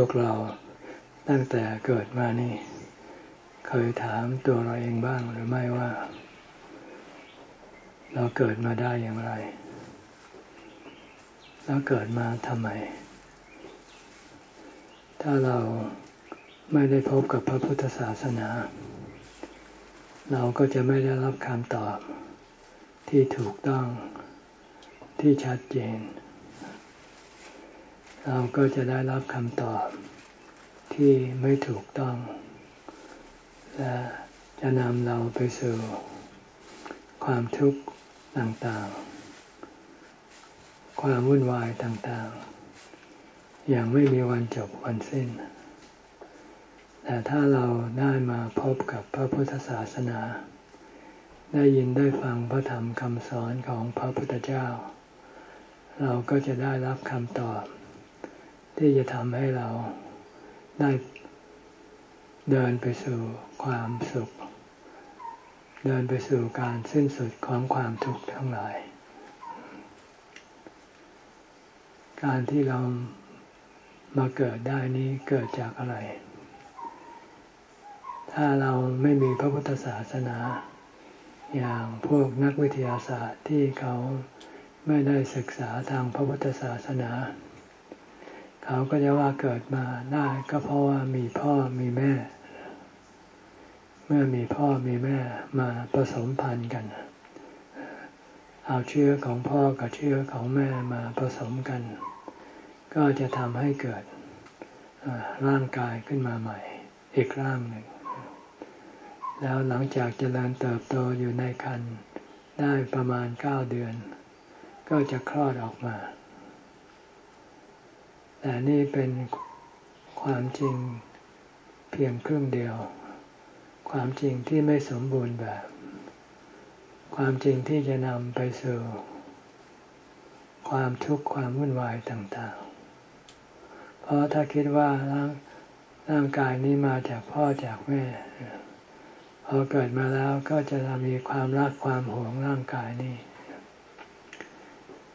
วกเราตั้งแต่เกิดมานี่ เคยถามตัวเราเองบ้างหรือไม่ว่า เราเกิดมาได้อย่างไร แล้วเกิดมาทำไม ถ้าเราไม่ได้พบกับพระพุทธศาสนา เราก็จะไม่ได้รับคำตอบที่ถูกต้องที่ชัดเจน เราก็จะได้รับคำตอบที่ไม่ถูกต้อง และจะนำเราไปสู่ความทุกข์ต่างๆ ความวุ่นวายต่างๆ อย่างไม่มีวันจบวันสิ้น แต่ถ้าเราได้มาพบกับพระพุทธศาสนา ได้ยินได้ฟังพระธรรมคำสอนของพระพุทธเจ้า เราก็จะได้รับคำตอบ ที่จะทำให้เราได้เดินไปสู่ความสุข เดินไปสู่การสิ้นสุดของความทุกข์ทั้งหลาย การที่เรามาเกิดได้นี้เกิดจากอะไร ถ้าเราไม่มีพระพุทธศาสนา อย่างพวกนักวิทยาศาสตร์ที่เขาไม่ได้ศึกษาทางพระพุทธศาสนาเขาก็จะว่าเกิดมาได้ก็เพราะว่ามีพ่อมีแม่ เมื่อมีพ่อมีแม่มาผสมพันธุ์กัน เอาเชื้อของพ่อกับเชื้อของแม่มาผสมกัน ก็จะทำให้เกิดร่างกายขึ้นมาใหม่ อีกร่างหนึ่ง แล้วหลังจากเจริญเติบโตอยู่ในคันได้ประมาณเก้าเดือน ก็จะคลอดออกมา แต่นี่เป็นความจริงเพียงครึ่งเดียว ความจริงที่ไม่สมบูรณ์แบบ ความจริงที่จะนำไปสู่ความทุกข์ความวุ่นวายต่างๆ เพราะถ้าคิดว่าร่างร่างกายนี้มาจากพ่อจากแม่ พอเกิดมาแล้วก็จะมีความรักความหวงร่างกายนี้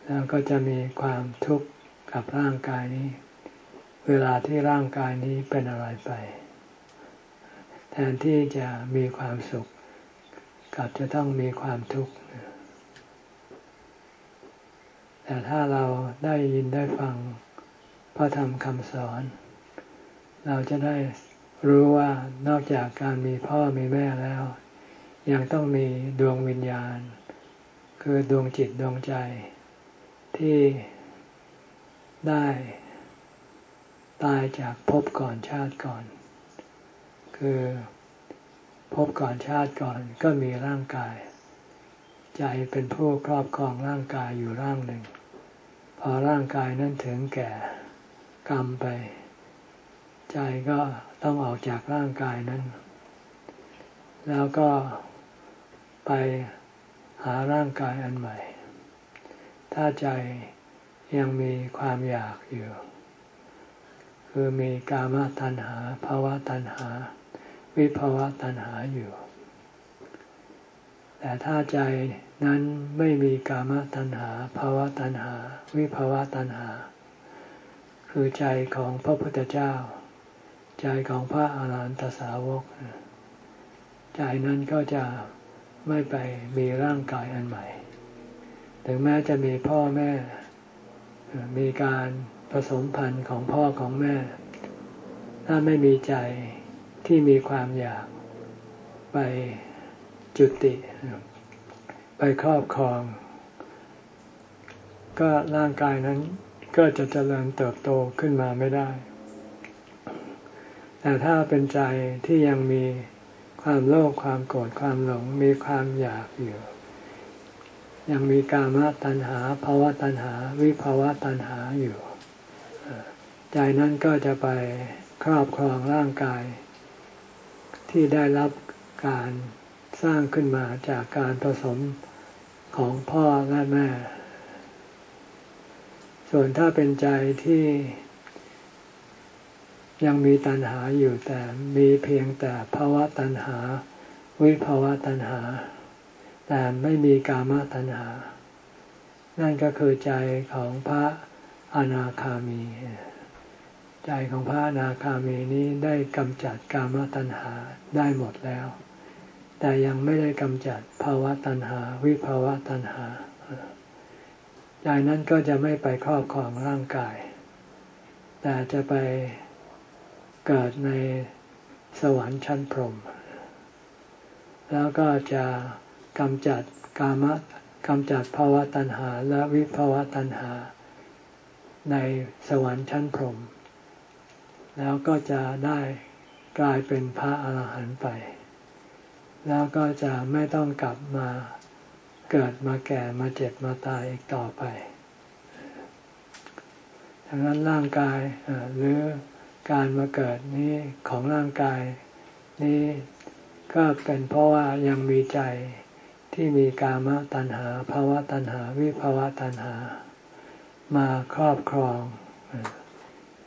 แล้วก็จะมีความทุกข์ กับร่างกายนี้ เวลาที่ร่างกายนี้เป็นอะไรไป แทนที่จะมีความสุขกลับจะต้องมีความทุกข์แต่ถ้าเราได้ยินได้ฟังพระธรรมคำสอน เราจะได้รู้ว่านอกจากการมีพ่อมีแม่แล้ว ยังต้องมีดวงวิญญาณ คือดวงจิตดวงใจ ที่ ได้ ตายจากภพก่อนชาติก่อน คือภพก่อนชาติก่อนก็มีร่างกาย ใจเป็นผู้ครอบครองร่างกายอยู่ร่างหนึ่ง พอร่างกายนั้นถึงแก่กรรมไป ใจก็ต้องออกจากร่างกายนั้น แล้วก็ไปหาร่างกายอันใหม่ ถ้าใจ ยังมีความอยากอยู่ คือมีกามตัณหาภาวะตัณหา วิภาวะตัณหาอยู่ แต่ถ้าใจนั้นไม่มีกามตัณหาภาวะตัณหา วิภาวะตัณหา คือใจของพระพุทธเจ้า ใจของพระอาหารหันตสาวก ใจนั้นก็จะไม่ไปมีร่างกายอันใหม่ ถึงแม้จะมีพ่อแม่ มีการผสมพันธุ์ของพ่อของแม่ ถ้าไม่มีใจที่มีความอยากไปจุติ ไปครอบครอง ก็ร่างกายนั้นก็จะเจริญเติบโตขึ้นมาไม่ได้ แต่ถ้าเป็นใจที่ยังมีความโลภความโกรธความหลงมีความอยากอยู่ ยังมีกามตัณหาภาวะตัณหา วิภาวะตัณหาอยู่ ใจนั้นก็จะไปครอบครองร่างกาย ที่ได้รับการสร้างขึ้นมาจากการผสมของพ่อและแม่ ส่วนถ้าเป็นใจที่ยังมีตัณหาอยู่แต่มีเพียงแต่ภาวะตัณหา วิภาวะตัณหา แต่ไม่มีกามตัณหา นั่นก็คือใจของพระอนาคามี ใจของพระอนาคามีนี้ได้กำจัดกามตัณหาได้หมดแล้ว แต่ยังไม่ได้กำจัดภาวะตัณหา วิภาวะตัณหาใจนั้นก็จะไม่ไปครอบครองร่างกาย แต่จะไปเกิดในสวรรค์ชั้นพรหมแล้วก็จะ กำจัดกามะกำจัดภาวะตัณหาและวิภาวะตัณหา ในสวรรค์ชั้นพรหมแล้วก็จะได้กลายเป็นพระอาหารหันต์ไป แล้วก็จะไม่ต้องกลับมาเกิดมาแก่มาเจ็บมาตายอีกต่อไปดังนั้นร่างกายหรือการมาเกิดนี้ของร่างกายนี้ก็เป็นเพราะว่ายังมีใจ ที่มีกามตัณหาภาวะตัณหา วิภาวะตัณหา มาครอบครอง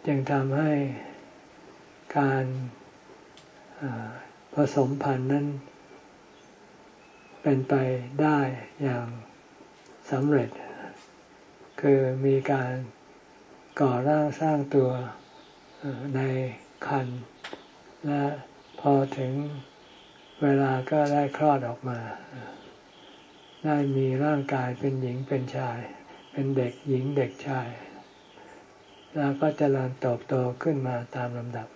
จึงทำให้การผสมพันธุ์นั้น เป็นไปได้อย่างสำเร็จ คือมีการก่อร่างสร้างตัวในคัน และพอถึงเวลาก็ได้คลอดออกมา ได้มีร่างกายเป็นหญิงเป็นชาย เป็นเด็กหญิงเด็กชาย แล้วก็จเจริญเติบโตขึ้นมาตามลำดับ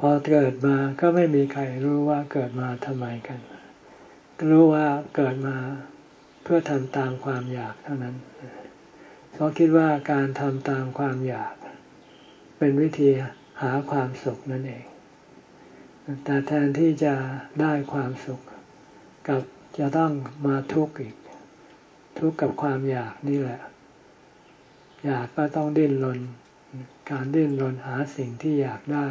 พอเกิดมาก็ไม่มีใครรู้ว่าเกิดมาทำไมกัน รู้ว่าเกิดมาเพื่อทำตามความอยากเท่านั้นเพราะคิดว่าการทำตามความอยาก เป็นวิธีหาความสุขนั่นเอง แต่แทนที่จะได้ความสุขกับ จะต้องมาทุกข์อีก ทุกข์กับความอยากนี่แหละ อยากก็ต้องดิ้นรน การดิ้นรนหาสิ่งที่อยากได้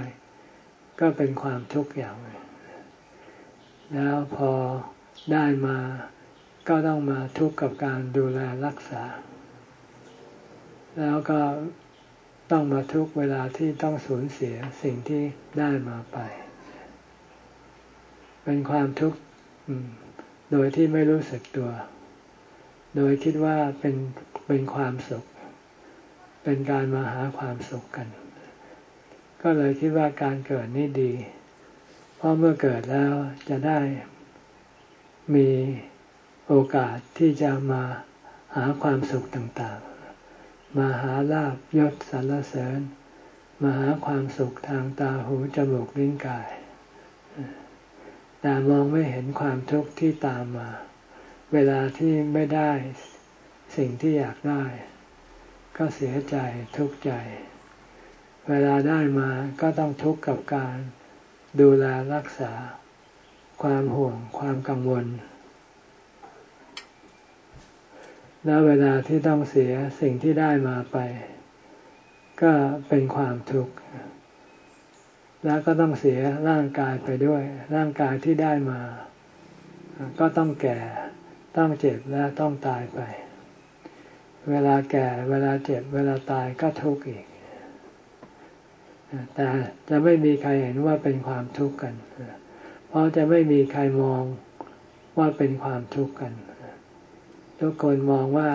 ก็เป็นความทุกข์อย่างแล้วพอได้มาก็ต้องมาทุกข์กับการดูแลรักษา แล้วก็ต้องมาทุกเวลาที่ต้องสูญเสียสิ่งที่ได้มาไป เป็นความทุกข์ โดยที่ไม่รู้สึกตัว โดยคิดว่าเป็นเป็นความสุข เป็นการมาหาความสุขกัน ก็เลยคิดว่าการเกิดนี่ดี เพราะเมื่อเกิดแล้วจะได้มีโอกาสที่จะมาหาความสุขต่างๆ มาหาลาบยศสรรเสริญ มาหาความสุขทางตาหูจมูกลิ้นกาย แต่มองไม่เห็นความทุกข์ที่ตามมา เวลาที่ไม่ได้สิ่งที่อยากได้ ก็เสียใจทุกข์ใจ เวลาได้มาก็ต้องทุกข์กับการดูแลรักษา ความห่วงความกังวล แล้วเวลาที่ต้องเสียสิ่งที่ได้มาไป ก็เป็นความทุกข์ แล้วก็ต้องเสียร่างกายไปด้วย ร่างกายที่ได้มา ก็ต้องแก่ ต้องเจ็บและต้องตายไป เวลาแก่ เวลาเจ็บ เวลาตายก็ทุกข์อีก แต่จะไม่มีใครเห็นว่าเป็นความทุกข์กัน เพราะจะไม่มีใครมองว่าเป็นความทุกข์กัน ทุกคนมองว่า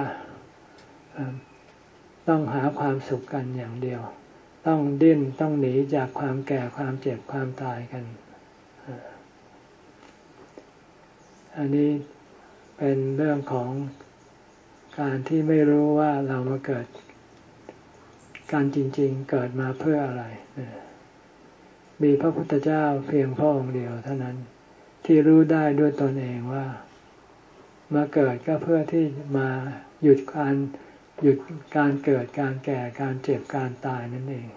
ต้องหาความสุขกันอย่างเดียว ต้องดิ้นต้องหนีจากความแก่ความเจ็บความตายกัน อันนี้เป็นเรื่องของการที่ไม่รู้ว่าเรามาเกิด การจริงๆเกิดมาเพื่ออะไร มีพระพุทธเจ้าเพียงพระองค์เดียวเท่านั้นที่รู้ได้ด้วยตนเองว่า มาเกิดก็เพื่อที่มาหยุดการ หยุดการเกิดการแก่การเจ็บการตายนั่นเอง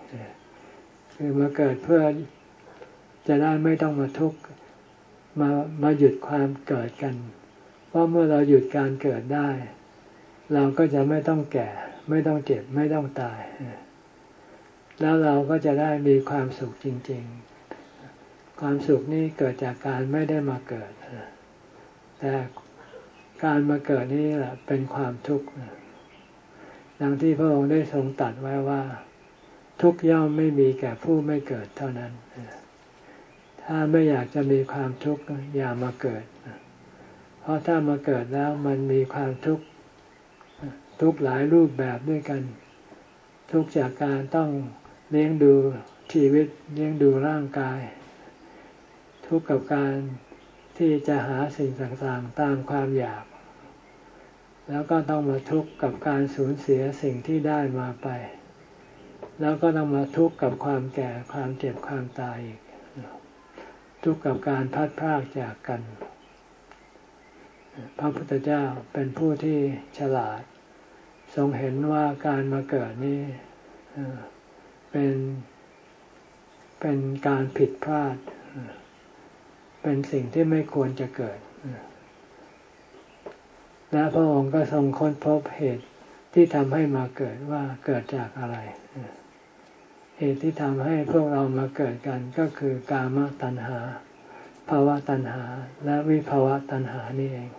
คือมาเกิดเพื่อจะได้ไม่ต้องมาทุกข์มามาหยุดความเกิดกัน เพราะเมื่อเราหยุดการเกิดได้ เราก็จะไม่ต้องแก่ ไม่ต้องเจ็บไม่ต้องตาย แล้วเราก็จะได้มีความสุขจริง ๆ ความสุขนี้เกิดจากการไม่ได้มาเกิด แต่การมาเกิดนี่แหละเป็นความทุกข์ ดังที่พระองค์ได้ทรงตัดไว้ว่า ทุกย่อมไม่มีแก่ผู้ไม่เกิดเท่านั้น ถ้าไม่อยากจะมีความทุกข์อย่ามาเกิด เพราะถ้ามาเกิดแล้วมันมีความทุกข์ทุกหลายรูปแบบด้วยกัน ทุกจากการต้องเลี้ยงดูชีวิตเลี้ยงดูร่างกาย ทุกกับการที่จะหาสิ่งต่างๆตามความอยาก แล้วก็ต้องมาทุกข์กับการสูญเสียสิ่งที่ได้มาไป แล้วก็ต้องมาทุกข์กับความแก่ความเจ็บความตายอีกทุกข์กับการพัดพรากจากกัน พระพุทธเจ้าเป็นผู้ที่ฉลาด ทรงเห็นว่าการมาเกิดนี้เป็นเป็นการผิดพลาด เป็นสิ่งที่ไม่ควรจะเกิด และพระองค์ก็ทรงค้นพบเหตุที่ทำให้มาเกิดว่าเกิดจากอะไร เหตุที่ทำให้พวกเรามาเกิดกันก็คือกามตัณหาภาวะตัณหาและวิภาวะตัณหานี่เอง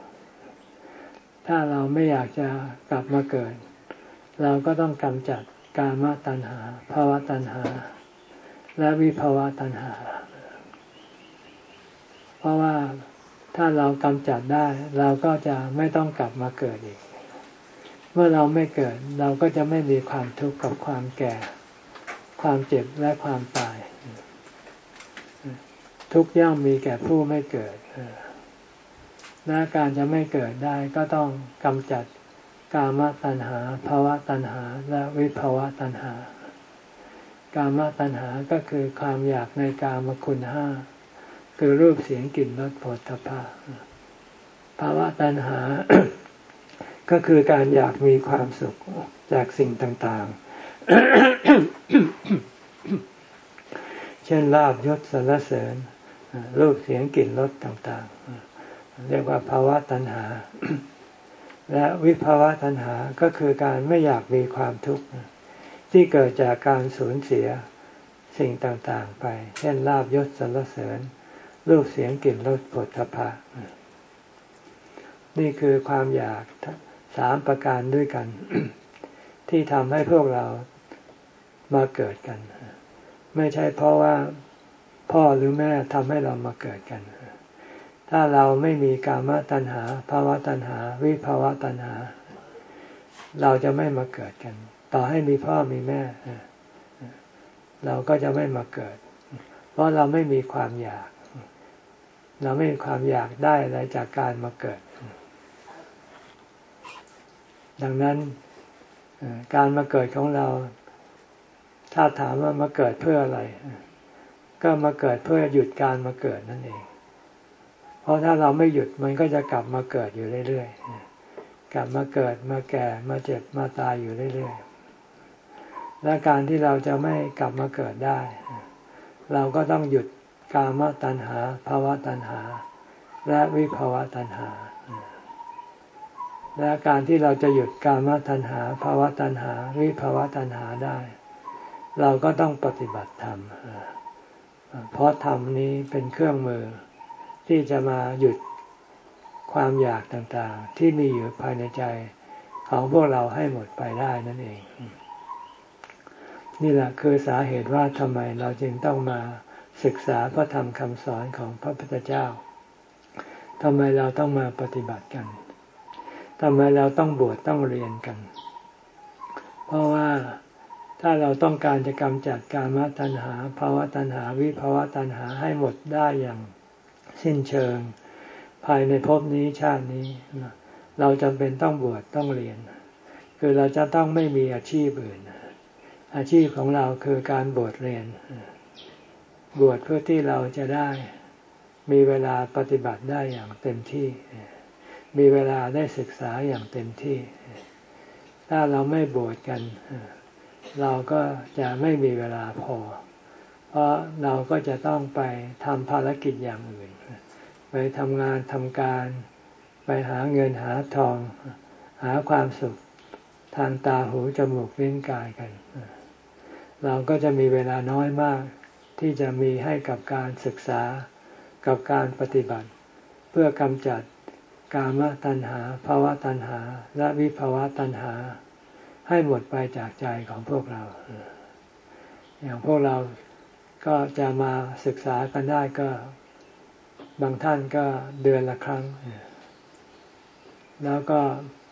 ถ้าเราไม่อยากจะกลับมาเกิด เราก็ต้องกำจัดกามตัณหาภาวะตัณหา และวิภาวะตัณหา เพราะว่า ถ้าเรากำจัดได้ เราก็จะไม่ต้องกลับมาเกิดอีก เมื่อเราไม่เกิด เราก็จะไม่มีความทุกข์กับความแก่ ความเจ็บและความตาย ทุกย่อมมีแก่ผู้ไม่เกิดและการจะไม่เกิดได้ก็ต้องกำจัดกามตัณหาภาวะตัณหา และวิภาวะตัณหา กามตัณหาก็คือความอยากในกามคุณห้า คือรูปเสียงกลิ่นรสผลทพะภาวะตัณหา ก็คือการอยากมีความสุขจากสิ่งต่างๆ เช่นลาบยศสรรเสริญรูปเสียงกลิ่นรสต่างๆ เรียกว่าภาวะตัณหา และวิภาวะตัณหาก็คือการไม่อยากมีความทุกข์ที่เกิดจากการสูญเสียสิ่งต่างๆ ไป เช่นลาบยศสรรเสริญ รูปเสียงกลิ่นรสผลพะนี่คือความอยากสามประการด้วยกัน ที่ทำให้พวกเรามาเกิดกัน ไม่ใช่เพราะว่าพ่อหรือแม่ทำให้เรามาเกิดกัน ถ้าเราไม่มีกามตัณหาภาวะตัณหา วิภาวะตัณหา เราจะไม่มาเกิดกัน ต่อให้มีพ่อมีแม่ เราก็จะไม่มาเกิด เพราะเราไม่มีความอยาก เราไม่มีความอยากได้อะไรจากการมาเกิด ดังนั้นการมาเกิดของเรา ถ้าถามว่ามาเกิดเพื่ออะไร ก็มาเกิดเพื่อหยุดการมาเกิดนั่นเอง เพราะถ้าเราไม่หยุดมันก็จะกลับมาเกิดอยู่เรื่อยๆ กลับมาเกิดมาแก่มาเจ็บมาตายอยู่เรื่อยๆ และการที่เราจะไม่กลับมาเกิดได้ เราก็ต้องหยุด กามตัณหาภาวะตัณหา และวิภาวะตัณหา และการที่เราจะหยุดกามตัณหาภาวะตัณหา วิภาวะตัณหาได้ เราก็ต้องปฏิบัติธรรมเพราะธรรมนี้เป็นเครื่องมือ ที่จะมาหยุดความอยากต่างๆ ที่มีอยู่ภายในใจของพวกเราให้หมดไปได้นั่นเอง นี่แหละคือสาเหตุว่าทำไมเราจึงต้องมา ศึกษาพระธรรมคำสอนของพระพุทธเจ้าทำไมเราต้องมาปฏิบัติกันทำไมเราต้องบวชต้องเรียนกัน เพราะว่าถ้าเราต้องการจะกำจัดการมตัณหาภาวะตัณหาวิภาวะตัณหาให้หมดได้อย่างสิ้นเชิง ภายในภพนี้ชาตินี้ เราจำเป็นต้องบวชต้องเรียน คือเราจะต้องไม่มีอาชีพอื่น อาชีพของเราคือการบวชเรียน บวชเพื่อที่เราจะได้มีเวลาปฏิบัติได้อย่างเต็มที่ มีเวลาได้ศึกษาอย่างเต็มที่ ถ้าเราไม่บวชกัน เราก็จะไม่มีเวลาพอ เพราะเราก็จะต้องไปทำภารกิจอย่างอื่น ไปทำงานทำการ ไปหาเงินหาทอง หาความสุขทางตาหูจมูกลิ้นกายกัน เราก็จะมีเวลาน้อยมาก ที่จะมีให้กับการศึกษากับการปฏิบัติ เพื่อกำจัดกามตัณหาภาวะตัณหา และวิภาวะตัณหา ให้หมดไปจากใจของพวกเรา อย่างพวกเราก็จะมาศึกษากันได้ก็บางท่านก็เดือนละครั้ง แล้วก็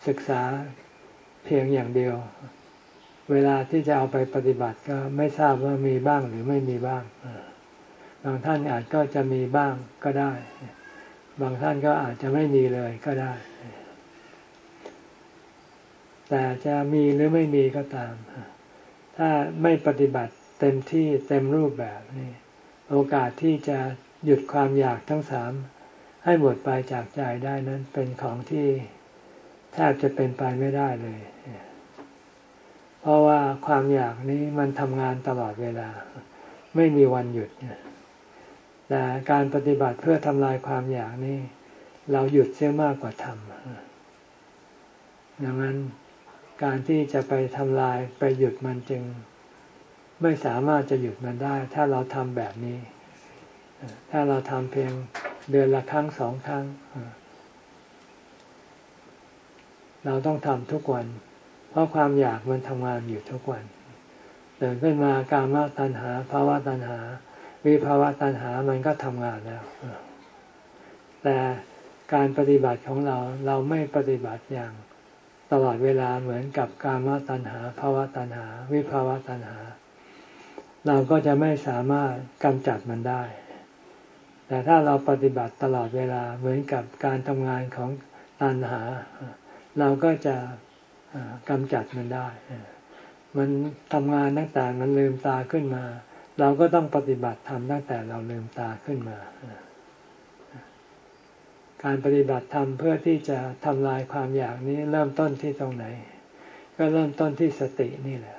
ศึกษาเพียงอย่างเดียว เวลาที่จะเอาไปปฏิบัติก็ไม่ทราบว่ามีบ้างหรือไม่มีบ้างบางท่านอาจก็จะมีบ้างก็ได้ บางท่านก็อาจจะไม่มีเลยก็ได้ แต่จะมีหรือไม่มีก็ตาม ถ้าไม่ปฏิบัติเต็มที่เต็มรูปแบบนี่โอกาสที่จะหยุดความอยากทั้งสามให้หมดไปจากใจได้นั้นเป็นของที่แทบจะเป็นไปไม่ได้เลย เพราะว่าความอยากนี้มันทำงานตลอดเวลา ไม่มีวันหยุดแต่การปฏิบัติเพื่อทำลายความอยากนี้ เราหยุดเสียมากกว่าทำดังนั้นการที่จะไปทำลายไปหยุดมันจึง ไม่สามารถจะหยุดมันได้ ถ้าเราทำแบบนี้ ถ้าเราทำเพียงเดือนละครั้งสองครั้ง เราต้องทำทุกวัน เพราะความอยากมันทำงานอยู่ทุกวันเดินขึ้นมาการมตัณหาภาวะตัณหา วิภาวะตัณหามันก็ทำงานแล้ว แต่การปฏิบัติของเราเราไม่ปฏิบัติอย่างตลอดเวลาเหมือนกับการมตัณหาภาวะตัณหา วิภาวะตัณหา เราก็จะไม่สามารถกำจัดมันได้ แต่ถ้าเราปฏิบัติตลอดเวลาเหมือนกับการทำงานของตัณหา เราก็จะ กำจัดมันได้ มันทำงานตั้งแต่มันลืมตาขึ้นมา เราก็ต้องปฏิบัติทำตั้งแต่เราลืมตาขึ้นมา การปฏิบัติธรรมเพื่อที่จะทำลายความอยากนี้ เริ่มต้นที่ตรงไหน ก็เริ่มต้นที่สตินี่แหละ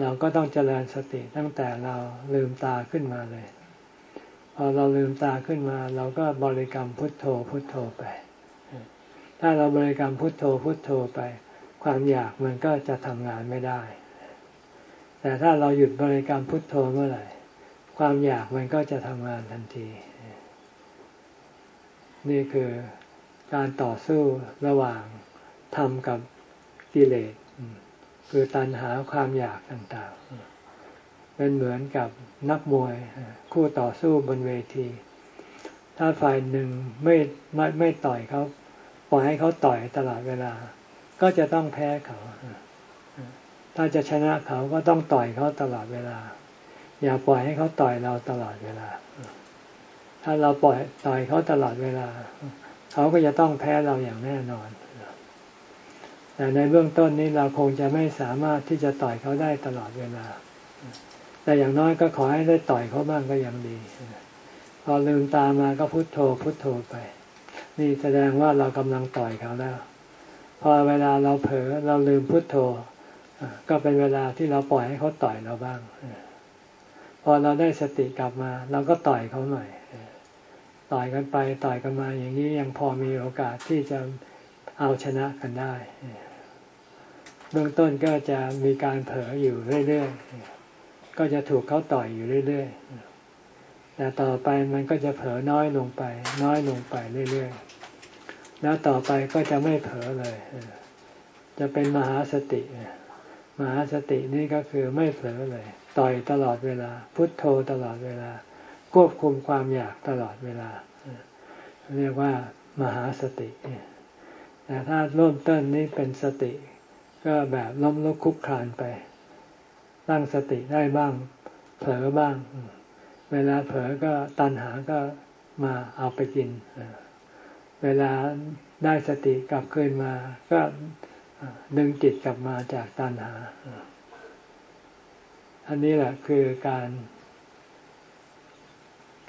เราก็ต้องเจริญสติตั้งแต่เราลืมตาขึ้นมาเลย พอเราลืมตาขึ้นมา เราก็บริกรรมพุทโธพุทโธไป ถ้าเราบริกรรมพุทโธพุทโธไป ความอยากมันก็จะทำงานไม่ได้ แต่ถ้าเราหยุดบริกรรมพุทโธเมื่อไหร่ ความอยากมันก็จะทำงานทันที นี่คือการต่อสู้ระหว่างธรรมกับกิเลส คือตัณหาความอยากต่างๆ เป็นเหมือนกับนักมวยคู่ต่อสู้บนเวที ถ้าฝ่ายหนึ่งไม่ไม่ไม่ต่อยเขาปล่อยให้เขาต่อยตลอดเวลา ก็จะต้องแพ้เขา ถ้าจะชนะเขาก็ต้องต่อยเขาตลอดเวลา อย่าปล่อยให้เขาต่อยเราตลอดเวลา ถ้าเราปล่อยต่อยเขาตลอดเวลา เขาก็จะต้องแพ้เราอย่างแน่นอน แต่ในเบื้องต้นนี้เราคงจะไม่สามารถที่จะต่อยเขาได้ตลอดเวลา แต่อย่างน้อยก็ขอให้ได้ต่อยเขาบ้างก็ยังดี พอลืมตามาก็พุโทโธพุโทโธไป นี่แสดงว่าเรากำลังต่อยเขาแล้ว พอเวลาเราเผลอเราลืมพุโทโธก็เป็นเวลาที่เราปล่อยให้เขาต่อยเราบ้าง พอเราได้สติกลับมา เราก็ต่อยเขาหน่อย ต่อยกันไปต่อยกันมาอย่างนี้ยังพอมีโอกาสที่จะเอาชนะกันได้ เบื้องต้นก็จะมีการเผลออยู่เรื่อยๆ ก็จะถูกเขาต่อยอยู่เรื่อยๆ แต่ต่อไปมันก็จะเผลอน้อยลงไป น้อยลงไปเรื่อยๆ แล้วต่อไปก็จะไม่เผลอเลย จะเป็นมหาสติ มหาสตินี่ก็คือไม่เผลอเลย ต่อยตลอดเวลา พุทโธตลอดเวลา ควบคุมความอยากตลอดเวลา เรียกว่ามหาสติแต่ถ้าเริ่มต้นนี้เป็นสติ ก็แบบล้มลุกคุกคลานไป ตั้งสติได้บ้าง เผลอบ้าง เวลาเผลอก็ตัณหาก็มาเอาไปกินเวลาได้สติกลับคืนมา ก็ดึงจิตกลับมาจากตัณหา อันนี้แหละคือการ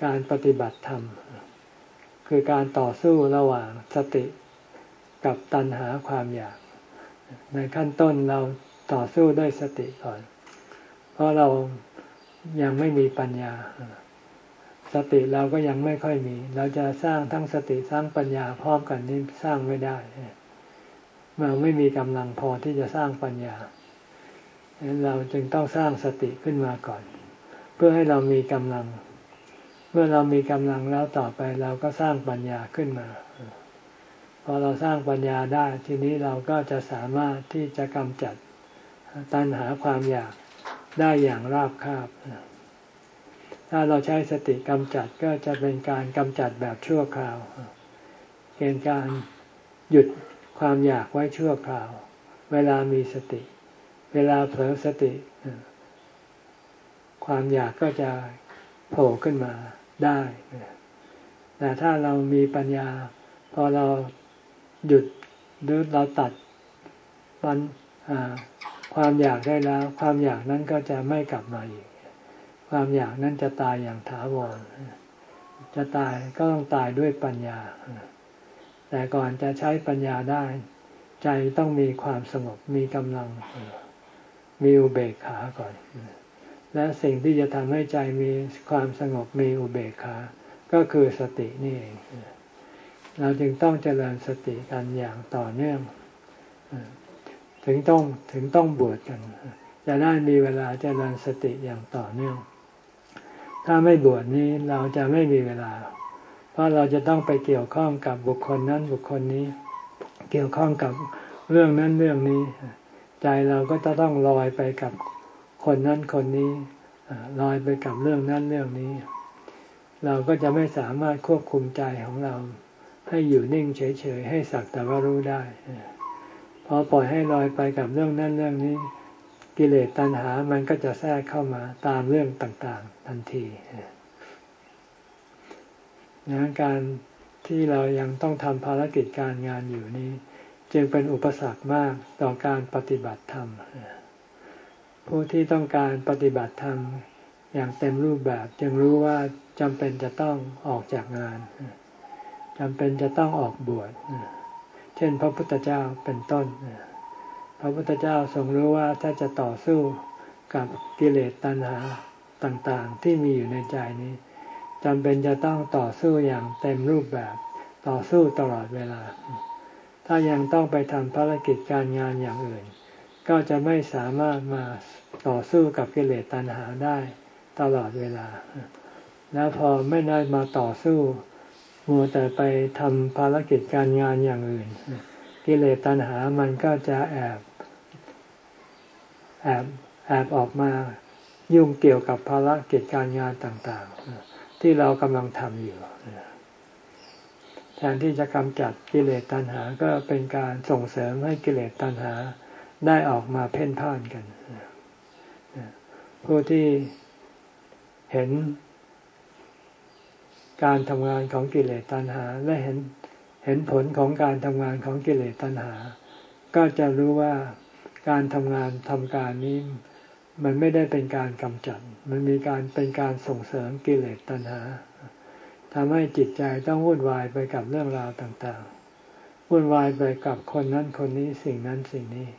การปฏิบัติธรรม คือการต่อสู้ระหว่างสติกับตัณหาความอยาก ในขั้นต้นเราต่อสู้ด้วยสติก่อน เพราะเรายังไม่มีปัญญา สติเราก็ยังไม่ค่อยมี เราจะสร้างทั้งสติสร้างปัญญาพร้อมกันนี้สร้างไม่ได้เราไม่มีกำลังพอที่จะสร้างปัญญาดังนั้นเราจึงต้องสร้างสติขึ้นมาก่อน เพื่อให้เรามีกำลัง เมื่อเรามีกำลังแล้วต่อไปเราก็สร้างปัญญาขึ้นมา พอเราสร้างปัญญาได้ ทีนี้เราก็จะสามารถที่จะกำจัดตัณหาความอยากได้อย่างราบคาบ ถ้าเราใช้สติกำจัดก็จะเป็นการกำจัดแบบชั่วคราวเป็นการหยุดความอยากไว้ชั่วคราว เวลามีสติ เวลาเผลอสติ ความอยากก็จะโผล่ขึ้นมาได้แต่ถ้าเรามีปัญญา พอเราหยุดหรือเราตัดมันความอยากได้แล้ว ความอยากนั้นก็จะไม่กลับมาอีก ความอยากนั้นจะตายอย่างถาวร จะตายก็ต้องตายด้วยปัญญา แต่ก่อนจะใช้ปัญญาได้ ใจต้องมีความสงบมีกำลัง มีอุเบกขาก่อน และสิ่งที่จะทำให้ใจมีความสงบมีอุเบกขา ก็คือสตินี่เอง เราจึงต้องเจริญสติกันอย่างต่อเนื่อง ถึงต้องถึงต้องบวชกันจะได้มีเวลาเจริญสติอย่างต่อเนื่อง ถ้าไม่บวชนี้เราจะไม่มีเวลา เพราะเราจะต้องไปเกี่ยวข้องกับบุคคลนั้นบุคคลนี้ เกี่ยวข้องกับเรื่องนั้นเรื่องนี้ ใจเราก็จะต้องลอยไปกับคนนั้นคนนี้ลอยไปกับเรื่องนั้นเรื่องนี้ เราก็จะไม่สามารถควบคุมใจของเรา ให้อยู่นิ่งเฉยๆให้สักแต่ว่ารู้ได้พอปล่อยให้ลอยไปกับเรื่องนั้นเรื่องนี้ กิเลสตัณหา มันก็จะแทรกเข้ามาตามเรื่องต่าง ๆ ทันทีนะการที่เรายังต้องทำภารกิจการงานอยู่นี้ จึงเป็นอุปสรรคมากต่อการปฏิบัติธรรม ผู้ที่ต้องการปฏิบัติธรรมอย่างเต็มรูปแบบจึงรู้ว่าจำเป็นจะต้องออกจากงานจำเป็นจะต้องออกบวชเช่นพระพุทธเจ้าเป็นต้น ระพุทธเจ้าทรงรู้ว่าถ้าจะต่อสู้กับกิเลสตัณหาต่างๆ ที่มีอยู่ในใจนี้จำเป็นจะต้องต่อสู้อย่างเต็มรูปแบบต่อสู้ตลอดเวลา ถ้ายังต้องไปทำภารกิจการงานอย่างอื่น ก็จะไม่สามารถมาต่อสู้กับกิเลสตัณหาได้ตลอดเวลา แล้วพอไม่ได้มาต่อสู้มัวแต่ไปทำภารกิจการงานอย่างอื่น กิเลสตัณหามันก็จะแอบ แอบแอบออกมายุ่งเกี่ยวกับภารกิจการงานต่างๆ ที่เรากำลังทำอยู่แทนที่จะกำจัดกิเลสตัณหาก็เป็นการส่งเสริมให้กิเลสตัณหาได้ออกมาเพ่นพ่านกัน ผู้ที่เห็นการทำงานของกิเลสตัณหา และเห็นเห็นผลของการทำงานของกิเลสตัณหา ก็จะรู้ว่า การทำงานทำการนี้ มันไม่ได้เป็นการกำจัด มันมีการเป็นการส่งเสริมกิเลสตัณหาทำให้จิตใจต้องวุ่นวายไปกับเรื่องราวต่างๆ วุ่นวายไปกับคนนั้นคนนี้สิ่งนั้นสิ่งนี้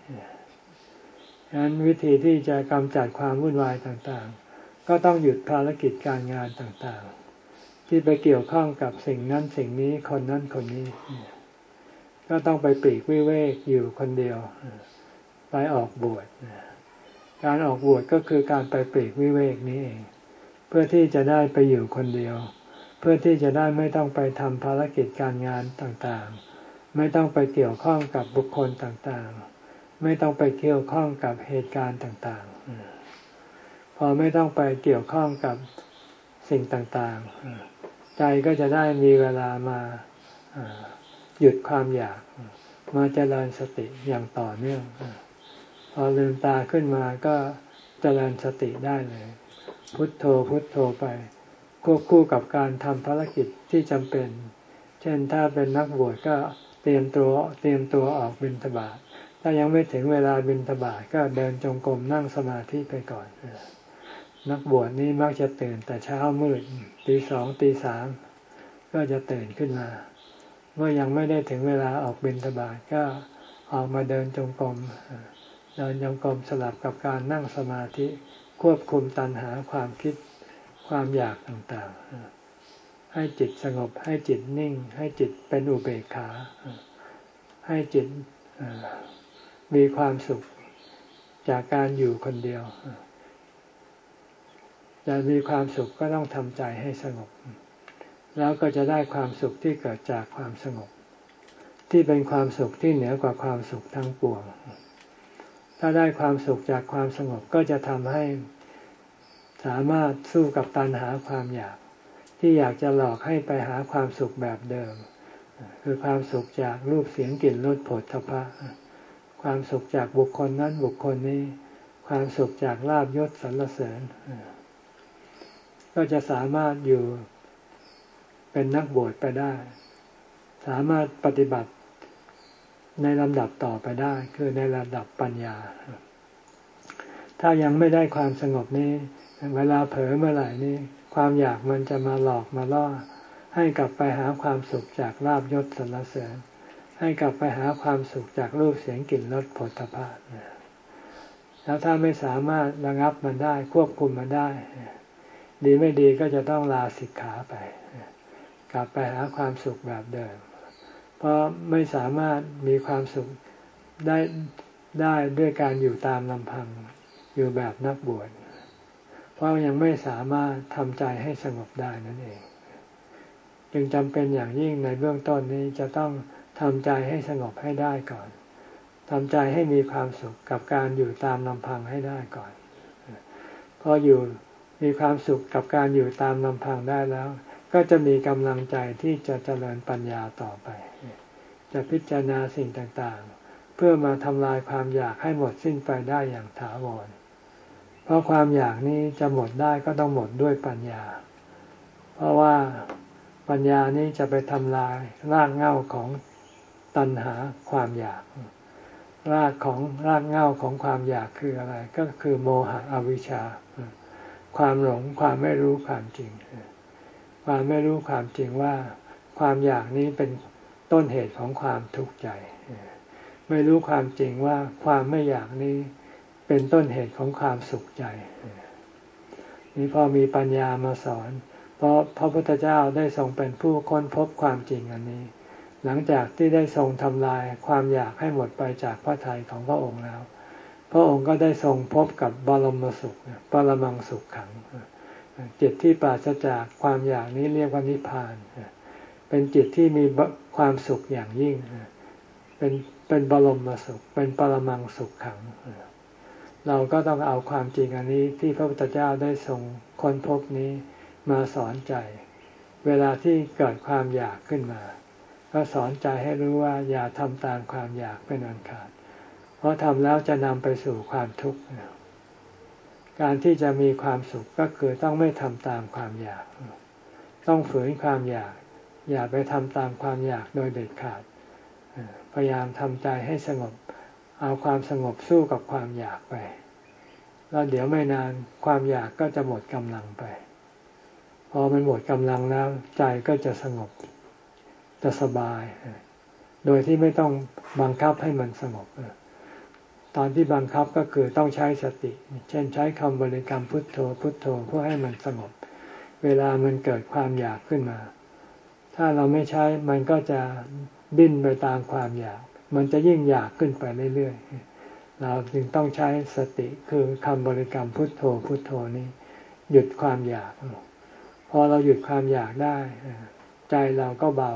ฉะนั้นวิธีที่จะกำจัดความวุ่นวายต่างๆ ก็ต้องหยุดภารกิจการงานต่างๆ ที่ไปเกี่ยวข้องกับสิ่งนั้นสิ่งนี้คนนั้นคนนี้ ก็ต้องไปปลีกวิเวกอยู่คนเดียว ไปออกบวชการออกบวชก็คือการไปปลีกวิเวกนี้เอง เพื่อที่จะได้ไปอยู่คนเดียว เพื่อที่จะได้ไม่ต้องไปทำภารกิจการงานต่างๆ ไม่ต้องไปเกี่ยวข้องกับบุคคลต่างๆ ไม่ต้องไปเกี่ยวข้องกับเหตุการณ์ต่างๆ พอไม่ต้องไปเกี่ยวข้องกับสิ่งต่างๆ ใจก็จะได้มีเวลามาหยุดความอยาก มาเจริญสติอย่างต่อเนื่อง พอลืมตาขึ้นมาก็เจริญสติได้เลย พุทโธพุทโธไป ควบคู่กับการทำภารกิจที่จำเป็น เช่นถ้าเป็นนักบวชก็เตรียมตัวเตรียมตัวออกบิณฑบาตถ้ายังไม่ถึงเวลาบิณฑบาตก็เดินจงกรมนั่งสมาธิไปก่อนนักบวชนี่มักจะตื่นแต่เช้ามืดตีสองตีสามก็จะตื่นขึ้นมา เมื่อยังไม่ได้ถึงเวลาออกบิณฑบาตก็ออกมาเดินจงกรม เดินจงกรมสลับกับการนั่งสมาธิควบคุมตัณหาความคิดความอยากต่างๆ ให้จิตสงบให้จิตนิ่ง ให้จิตเป็นอุเบกขา ให้จิตมีความสุขจากการอยู่คนเดียวจะมีความสุขก็ต้องทำใจให้สงบ แล้วก็จะได้ความสุขที่เกิดจากความสงบ ที่เป็นความสุขที่เหนือกว่าความสุขทั้งปวง ถ้าได้ความสุขจากความสงบก็จะทำให้สามารถสู้กับตัณหาความอยาก ที่อยากจะหลอกให้ไปหาความสุขแบบเดิม คือความสุขจากรูปเสียงกลิ่นรสผลทพะ ความสุขจากบุคคลนั้นบุคคลนี้ ความสุขจากลาบยศสรรเสริญ ก็จะสามารถอยู่เป็นนักบวชไปได้ สามารถปฏิบัติ ในลำดับต่อไปได้ คือในระดับปัญญา ถ้ายังไม่ได้ความสงบนี้ เวลาเผลอเมื่อไหร่นี้ ความอยากมันจะมาหลอกมาล่อ ให้กลับไปหาความสุขจากลาบยศสรรเสริญ ให้กลับไปหาความสุขจากรูปเสียงกลิ่นรสผลตภะแล้วถ้าไม่สามารถระงับมันได้ควบคุมมันได้ ดีไม่ดีก็จะต้องลาสิกขาไป กลับไปหาความสุขแบบเดิม เพราะไม่สามารถมีความสุขได้ได้ด้วยการอยู่ตามลำพังอยู่แบบนักบวชเพราะยังไม่สามารถทำใจให้สงบได้นั่นเอง จึงจำเป็นอย่างยิ่งในเบื้องต้นนี้จะต้องทำใจให้สงบให้ได้ก่อนทำใจให้มีความสุขกับการอยู่ตามลำพังให้ได้ก่อน พออยู่มีความสุขกับการอยู่ตามลำพังได้แล้ว ก็จะมีกำลังใจที่จะเจริญปัญญาต่อไป จะพิจารณาสิ่งต่างๆ เพื่อมาทำลายความอยากให้หมดสิ้นไปได้อย่างถาวร เพราะความอยากนี้จะหมดได้ก็ต้องหมดด้วยปัญญา เพราะว่าปัญญานี้จะไปทำลายรากเหง้าของตัณหาความอยาก รากของรากเหง้าของความอยากคืออะไร ก็คือโมหะอวิชชา ความหลงความไม่รู้ความจริง ความไม่รู้ความจริงว่าความอยากนี้เป็น ต้นเหตุของความทุกข์ใจไม่รู้ความจริงว่าความไม่อยากนี้เป็นต้นเหตุของความสุขใจนี่พอมีปัญญามาสอน เพราะพระพุทธเจ้าได้ทรงเป็นผู้ค้นพบความจริงอันนี้ หลังจากที่ได้ทรงทำลายความอยากให้หมดไปจากพระทัยของพระองค์แล้ว พระองค์ก็ได้ทรงพบกับบรมสุขปรมังสุขขังจิตที่ปราศจากความอยากนี้เรียกว่านิพพานเป็นจิตที่มีความสุขอย่างยิ่ง เป็นเป็นบรมาสุข เป็นปรมังสุขขัง เราก็ต้องเอาความจริงอันนี้ที่พระพุทธเจ้าได้ทรงค้นพบนี้มาสอนใจ เวลาที่เกิดความอยากขึ้นมา ก็สอนใจให้รู้ว่าอย่าทำตามความอยากเป็นอันขาด เพราะทำแล้วจะนำไปสู่ความทุกข์ การที่จะมีความสุขก็คือต้องไม่ทำตามความอยาก ต้องฝืนความอยาก อย่าไปทำตามความอยากโดยเด็ดขาด พยายามทำใจให้สงบ เอาความสงบสู้กับความอยากไป แล้วเดี๋ยวไม่นานความอยากก็จะหมดกำลังไป พอมันหมดกำลังแล้ว ใจก็จะสงบ จะสบาย โดยที่ไม่ต้องบังคับให้มันสงบตอนที่บังคับก็คือต้องใช้สติ เช่นใช้คำบริกรรมพุทโธ พุทโธเพื่อให้มันสงบ เวลามันเกิดความอยากขึ้นมา ถ้าเราไม่ใช้มันก็จะดิ้นไปตามความอยาก มันจะยิ่งอยากขึ้นไปเรื่อยๆ เราจึงต้องใช้สติคือคำบริกรรมพุทโธพุทโธนี้หยุดความอยาก พอเราหยุดความอยากได้ ใจเราก็เบา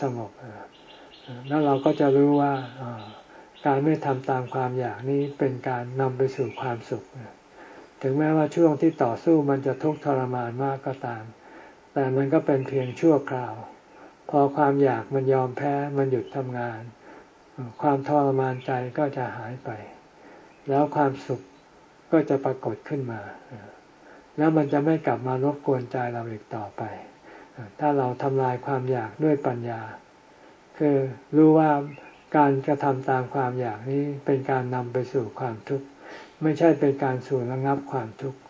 สงบ แล้วเราก็จะรู้ว่าการไม่ทำตามความอยากนี้เป็นการนำไปสู่ความสุข ถึงแม้ว่าช่วงที่ต่อสู้มันจะทุกข์ทรมานมากก็ตาม แต่มันก็เป็นเพียงชั่วคราว พอความอยากมันยอมแพ้มันหยุดทำงาน ความทรมานใจก็จะหายไป แล้วความสุขก็จะปรากฏขึ้นมา แล้วมันจะไม่กลับมารบกวนใจเราอีกต่อไป ถ้าเราทำลายความอยากด้วยปัญญา คือรู้ว่าการกระทำตามความอยากนี้เป็นการนำไปสู่ความทุกข์ ไม่ใช่เป็นการสู่ระงับความทุกข์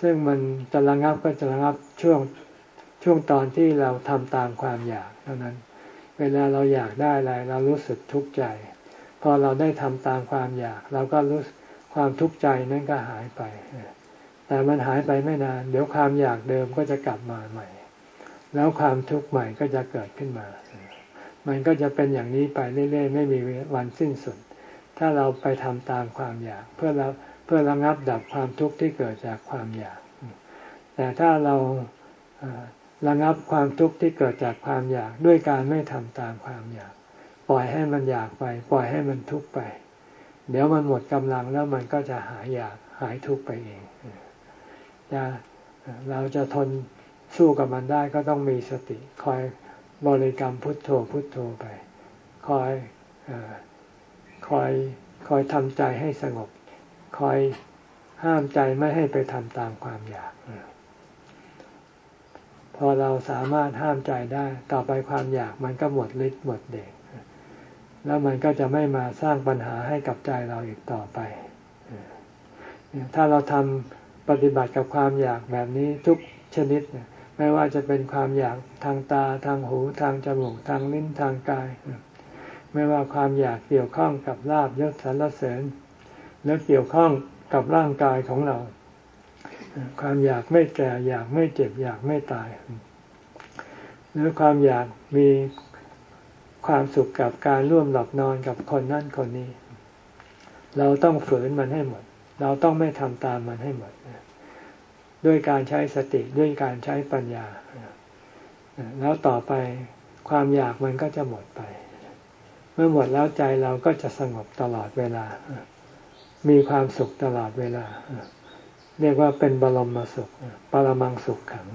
ซึ่งมันจะระงับก็จะระงับช่วง ช่วงตอนที่เราทำตามความอยากเท่านั้น เวลาเราอยากได้อะไร เรารู้สึกทุกข์ใจ พอเราได้ทำตามความอยาก เราก็รู้ความทุกข์ใจนั้นก็หายไป แต่มันหายไปไม่นาน เดี๋ยวความอยากเดิมก็จะกลับมาใหม่ แล้วความทุกข์ใหม่ก็จะเกิดขึ้นมา มันก็จะเป็นอย่างนี้ไปเรื่อยๆ ไม่มีวันสิ้นสุด ถ้าเราไปทำตามความอยาก เพื่อเราเพื่อระงับดับความทุกข์ที่เกิดจากความอยาก แต่ถ้าเรา ระงับความทุกข์ที่เกิดจากความอยากด้วยการไม่ทำตามความอยาก ปล่อยให้มันอยากไป ปล่อยให้มันทุกข์ไป เดี๋ยวมันหมดกำลังแล้วมันก็จะหายอยากหายทุกข์ไปเองจะเราจะทนสู้กับมันได้ก็ต้องมีสติ คอยบริกรรมพุทโธพุทโธไป คอยคอยคอยทำใจให้สงบ คอยห้ามใจไม่ให้ไปทำตามความอยาก พอเราสามารถห้ามใจได้ ต่อไปความอยากมันก็หมดฤทธิ์หมดเดชแล้วมันก็จะไม่มาสร้างปัญหาให้กับใจเราอีกต่อไป ถ้าเราทำปฏิบัติกับความอยากแบบนี้ทุกชนิด ไม่ว่าจะเป็นความอยากทางตาทางหูทางจมูกทางลิ้นทางกาย ไม่ว่าความอยากเกี่ยวข้องกับลาบยศสรรเสริญ แล้วเกี่ยวข้องกับร่างกายของเรา ความอยากไม่แก่อยากไม่เจ็บอยากไม่ตาย หรือความอยากมีความสุขกับการร่วมหลับนอนกับคนนั่นคนนี้ เราต้องฝืนมันให้หมด เราต้องไม่ทำตามมันให้หมดด้วยการใช้สติด้วยการใช้ปัญญา แล้วต่อไปความอยากมันก็จะหมดไป เมื่อหมดแล้วใจเราก็จะสงบตลอดเวลา มีความสุขตลอดเวลา เรียกว่าเป็นบรมสุข ปรมังสุขขัง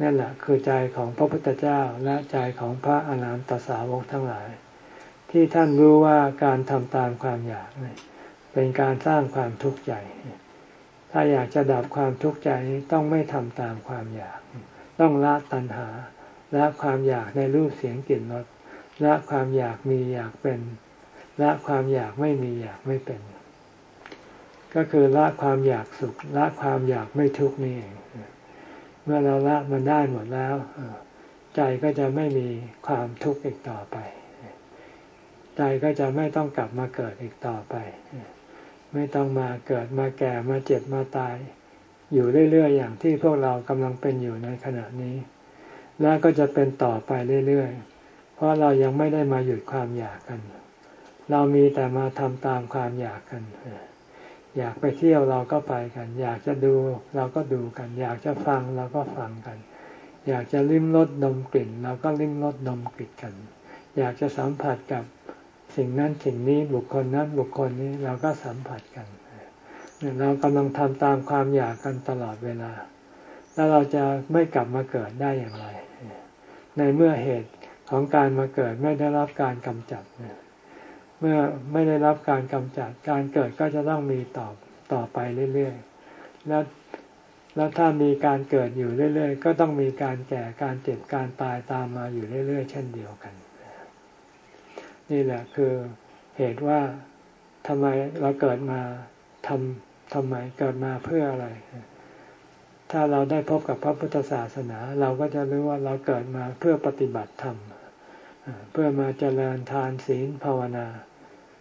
นั่นแหละคือใจของพระพุทธเจ้าและใจของพระอรหันตสาวกทั้งหลาย ที่ท่านรู้ว่าการทำตามความอยากเป็นการสร้างความทุกข์ใจ ถ้าอยากจะดับความทุกข์ใจต้องไม่ทำตามความอยาก ต้องละตัณหาละความอยากในรูปเสียงกลิ่นรสละความอยากมีอยากเป็นละความอยากไม่มีอยากไม่เป็น ก็คือละความอยากสุขละความอยากไม่ทุกข์นี่เองเมื่อเราละมันได้หมดแล้วใจก็จะไม่มีความทุกข์อีกต่อไป ใจก็จะไม่ต้องกลับมาเกิดอีกต่อไป ไม่ต้องมาเกิดมาแก่มาเจ็บมาตาย อยู่เรื่อยๆอย่างที่พวกเรากำลังเป็นอยู่ในขณะนี้ แล้วก็จะเป็นต่อไปเรื่อยๆ เพราะเรายังไม่ได้มาหยุดความอยากกัน เรามีแต่มาทำตามความอยากกัน อยากไปเที่ยวเราก็ไปกัน อยากจะดูเราก็ดูกัน อยากจะฟังเราก็ฟังกัน อยากจะลิ้มรสดมกลิ่นเราก็ลิ้มรสดมกลิ่นกัน อยากจะสัมผัสกับสิ่งนั้นสิ่งนี้บุคคลนั้นบุคคลนี้เราก็สัมผัสกันเรากำลังทำตามความอยากกันตลอดเวลา แล้วเราจะไม่กลับมาเกิดได้อย่างไร ในเมื่อเหตุของการมาเกิดไม่ได้รับการกำจัดเนี่ย มื่อไม่ได้รับการกำจัดการเกิดก็จะต้องมีต่อต่อไปเรื่อยๆ แล้วแล้วถ้ามีการเกิดอยู่เรื่อย ๆ ก็ต้องมีการแก่การเจ็บการตายตามมาอยู่เรื่อย ๆ เช่นเดียวกัน นี่แหละคือเหตุว่าทำไมเราเกิดมาทำทำไมเกิดมาเพื่ออะไร ถ้าเราได้พบกับพระพุทธศาสนา เราก็จะรู้ว่าเราเกิดมาเพื่อปฏิบัติธรรมเพื่อมาเจริญทานศีลภาวนา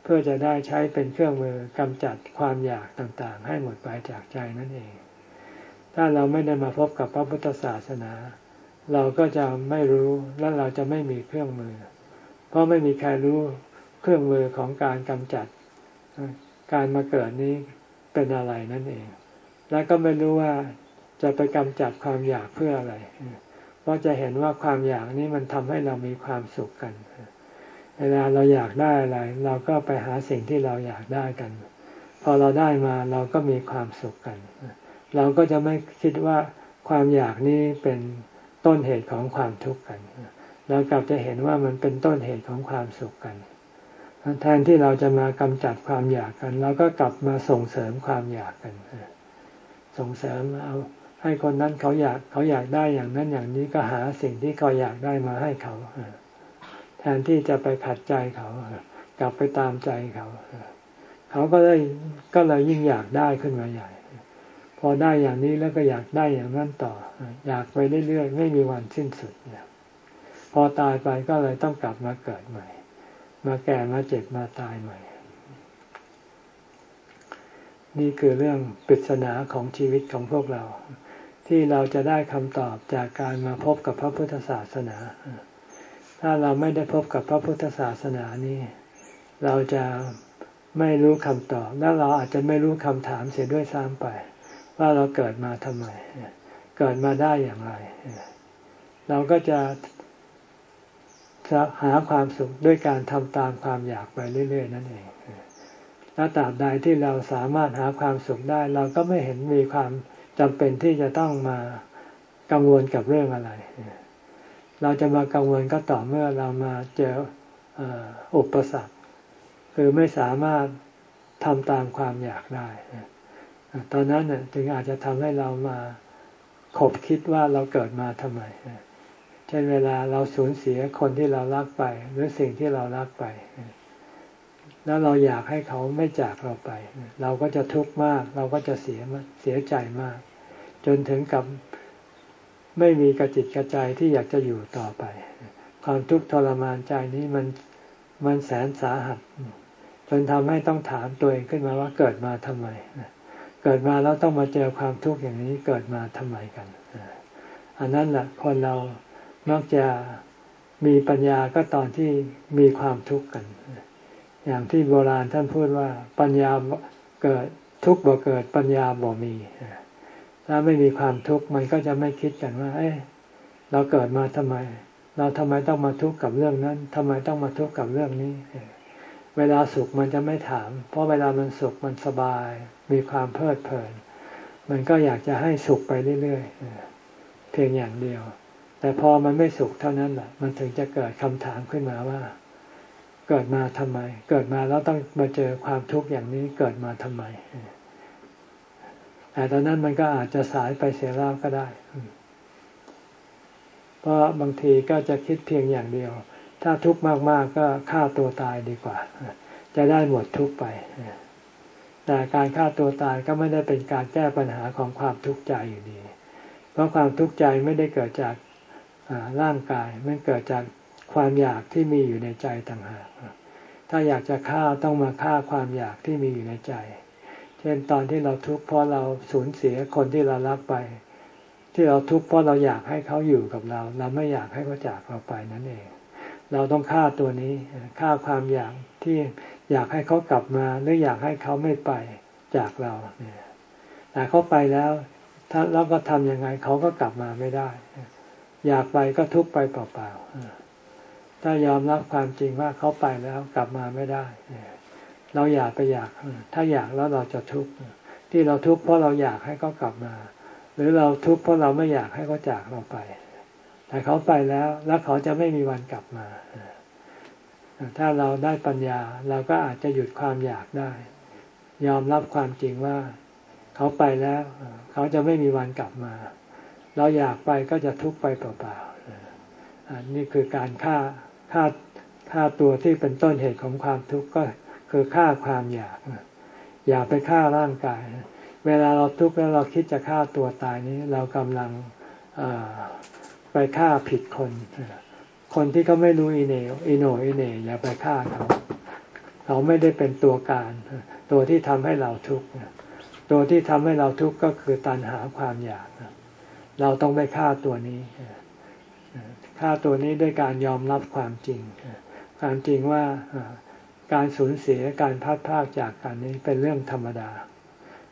เพื่อจะได้ใช้เป็นเครื่องมือกำจัดความอยากต่างๆ ให้หมดไปจากใจนั่นเอง ถ้าเราไม่ได้มาพบกับพระพุทธศาสนา เราก็จะไม่รู้และเราจะไม่มีเครื่องมือ เพราะไม่มีใครรู้เครื่องมือของการกำจัดการมาเกิดนี้เป็นอะไรนั่นเอง และก็ไม่รู้ว่าจะไปกำจัดความอยากเพื่ออะไร เพราะจะเห็นว่าความอยากนี้มันทำให้เรามีความสุขกัน เวลาเราอยากได้อะไร เราก็ไปหาสิ่งที่เราอยากได้กัน พอเราได้มาเราก็มีความสุขกัน เราก็จะไม่คิดว่าความอยากนี้เป็นต้นเหตุของความทุกข์กัน เรากลับจะเห็นว่ามันเป็นต้นเหตุของความสุขกันแทนที่เราจะมากำจัดความอยากกันเราก็กลับมาส่งเสริมความอยากกันส่งเสริมเอาให้คนนั้นเขาอยากเขาอยากได้อย่างนั้นอย่างนี้ก็หาสิ่งที่เขาอยากได้มาให้เขา แทนที่จะไปขัดใจเขากลับไปตามใจเขาเขาก็เลยก็เลยยิ่งอยากได้ขึ้นมาใหญ่ พอได้อย่างนี้แล้วก็อยากได้อย่างนั้นต่อ อยากไปเรื่อยๆไม่มีวันสิ้นสุดเนี่ยพอตายไปก็เลยต้องกลับมาเกิดใหม่ มาแก่มาเจ็บมาตายใหม่ นี่คือเรื่องปริศนาของชีวิตของพวกเรา ที่เราจะได้คำตอบจากการมาพบกับพระพุทธศาสนา ถ้าเราไม่ได้พบกับพระพุทธศาสนานี้เราจะไม่รู้คำตอบ และเราอาจจะไม่รู้คำถามเสียด้วยซ้ำไป ว่าเราเกิดมาทำไม เกิดมาได้อย่างไร เราก็จะหาความสุขด้วยการทำตามความอยากไปเรื่อย ๆ นั่นเองและตราบใดที่เราสามารถหาความสุขได้ เราก็ไม่เห็นมีความจำเป็นที่จะต้องมากังวลกับเรื่องอะไร เราจะมากังวลก็ต่อเมื่อเรามาเจออุปสรรคคือไม่สามารถทำตามความอยากได้ ตอนนั้นจึงอาจจะทำให้เรามาขบคิดว่าเราเกิดมาทำไม เช่นเวลาเราสูญเสียคนที่เรารักไป หรือสิ่งที่เรารักไป แล้วเราอยากให้เขาไม่จากเราไป เราก็จะทุกข์มาก เราก็จะเสียเสียใจมาก จนถึงกับ ไม่มีกระจิตกระใจที่อยากจะอยู่ต่อไป ความทุกข์ทรมานใจนี้มันมันแสนสาหัส จนทำให้ต้องถามตัวเองขึ้นมาว่าเกิดมาทำไม เกิดมาแล้วต้องมาเจอความทุกข์อย่างนี้เกิดมาทำไมกัน อันนั้นแหละคนเรามักจะมีปัญญาก็ตอนที่มีความทุกข์กัน อย่างที่โบราณท่านพูดว่าปัญญาเกิดทุกข์บ่เกิดปัญญาบ่มี ถ้าไม่มีความทุกข์มันก็จะไม่คิดกันว่า เอ้เราเกิดมาทำไม เราทำไมต้องมาทุกข์กับเรื่องนั้นทำไมต้องมาทุกข์กับเรื่องนี้ เวลาสุขมันจะไม่ถาม เพราะเวลามันสุขมันสบาย มีความเพลิดเพลิน มันก็อยากจะให้สุขไปเรื่อยๆเพียงอย่างเดียว แต่พอมันไม่สุขเท่านั้นแหละมันถึงจะเกิดคำถามขึ้นมาว่า เกิดมาทำไม เกิดมาแล้วต้องมาเจอความทุกข์อย่างนี้เกิดมาทำไม แต่ตอนนั้นมันก็อาจจะสายไปเสียแล้วก็ได้ เพราะบางทีก็จะคิดเพียงอย่างเดียว ถ้าทุกข์มากๆ ก็ฆ่าตัวตายดีกว่า จะได้หมดทุกข์ไป แต่การฆ่าตัวตายก็ไม่ได้เป็นการแก้ปัญหาของความทุกข์ใจอยู่ดี เพราะความทุกข์ใจไม่ได้เกิดจากร่างกาย มันเกิดจากความอยากที่มีอยู่ในใจต่างหาก ถ้าอยากจะฆ่าต้องมาฆ่าความอยากที่มีอยู่ในใจ ช่นตอนที่เราทุกข์เพราะเราสูญเสียคนที่เรารักไป ที่เราทุกข์เพราะเราอยากให้เขาอยู่กับเรา เราไม่อยากให้เขาจากเราไปนั่นเอง เราต้องฆ่าตัวนี้ฆ่าความอยากที่อยากให้เขากลับมาหรืออยากให้เขาไม่ไปจากเราเนี่ยแต่เขาไปแล้วถ้าเราก็ทำยังไงเขาก็กลับมาไม่ได้ อยากไปก็ทุกข์ไปเปล่าๆถ้ายอมรับความจริงว่าเขาไปแล้วกลับมาไม่ได้เเราอยากไปอยาก ถ้าอยากแล้วเราจะทุกข์ที่เราทุกข์เพราะเราอยากให้เขากลับมา หรือเราทุกข์เพราะเราไม่อยากให้เขาจากเราไป แต่เขาไปแล้วแล้วเขาจะไม่มีวันกลับมา ถ้าเราได้ปัญญาเราก็อาจจะหยุดความอยากได้ ยอมรับความจริงว่า เขาไปแล้ว เขาจะไม่มีวันกลับมา เราอยากไปก็จะทุกข์ไปเปล่าๆนี่คือการฆ่าฆ่าฆ่าตัวที่เป็นต้นเหตุของความทุกข์ก็ คือฆ่าความอยาก อย่าไปฆ่าร่างกาย เวลาเราทุกข์แล้วเราคิดจะฆ่าตัวตายนี้ เรากำลังไปฆ่าผิดคน คนที่เขาไม่รู้อีเนอีโนอีเนอย่าไปฆ่าเขาเขาไม่ได้เป็นตัวการ ตัวที่ทำให้เราทุกข์ตัวที่ทำให้เราทุกข์ก็คือตัณหาความอยาก เราต้องไปฆ่าตัวนี้ฆ่าตัวนี้ด้วยการยอมรับความจริง ความจริงว่า การสูญเสียการพัดพากจากกันนี้เป็นเรื่องธรรมดา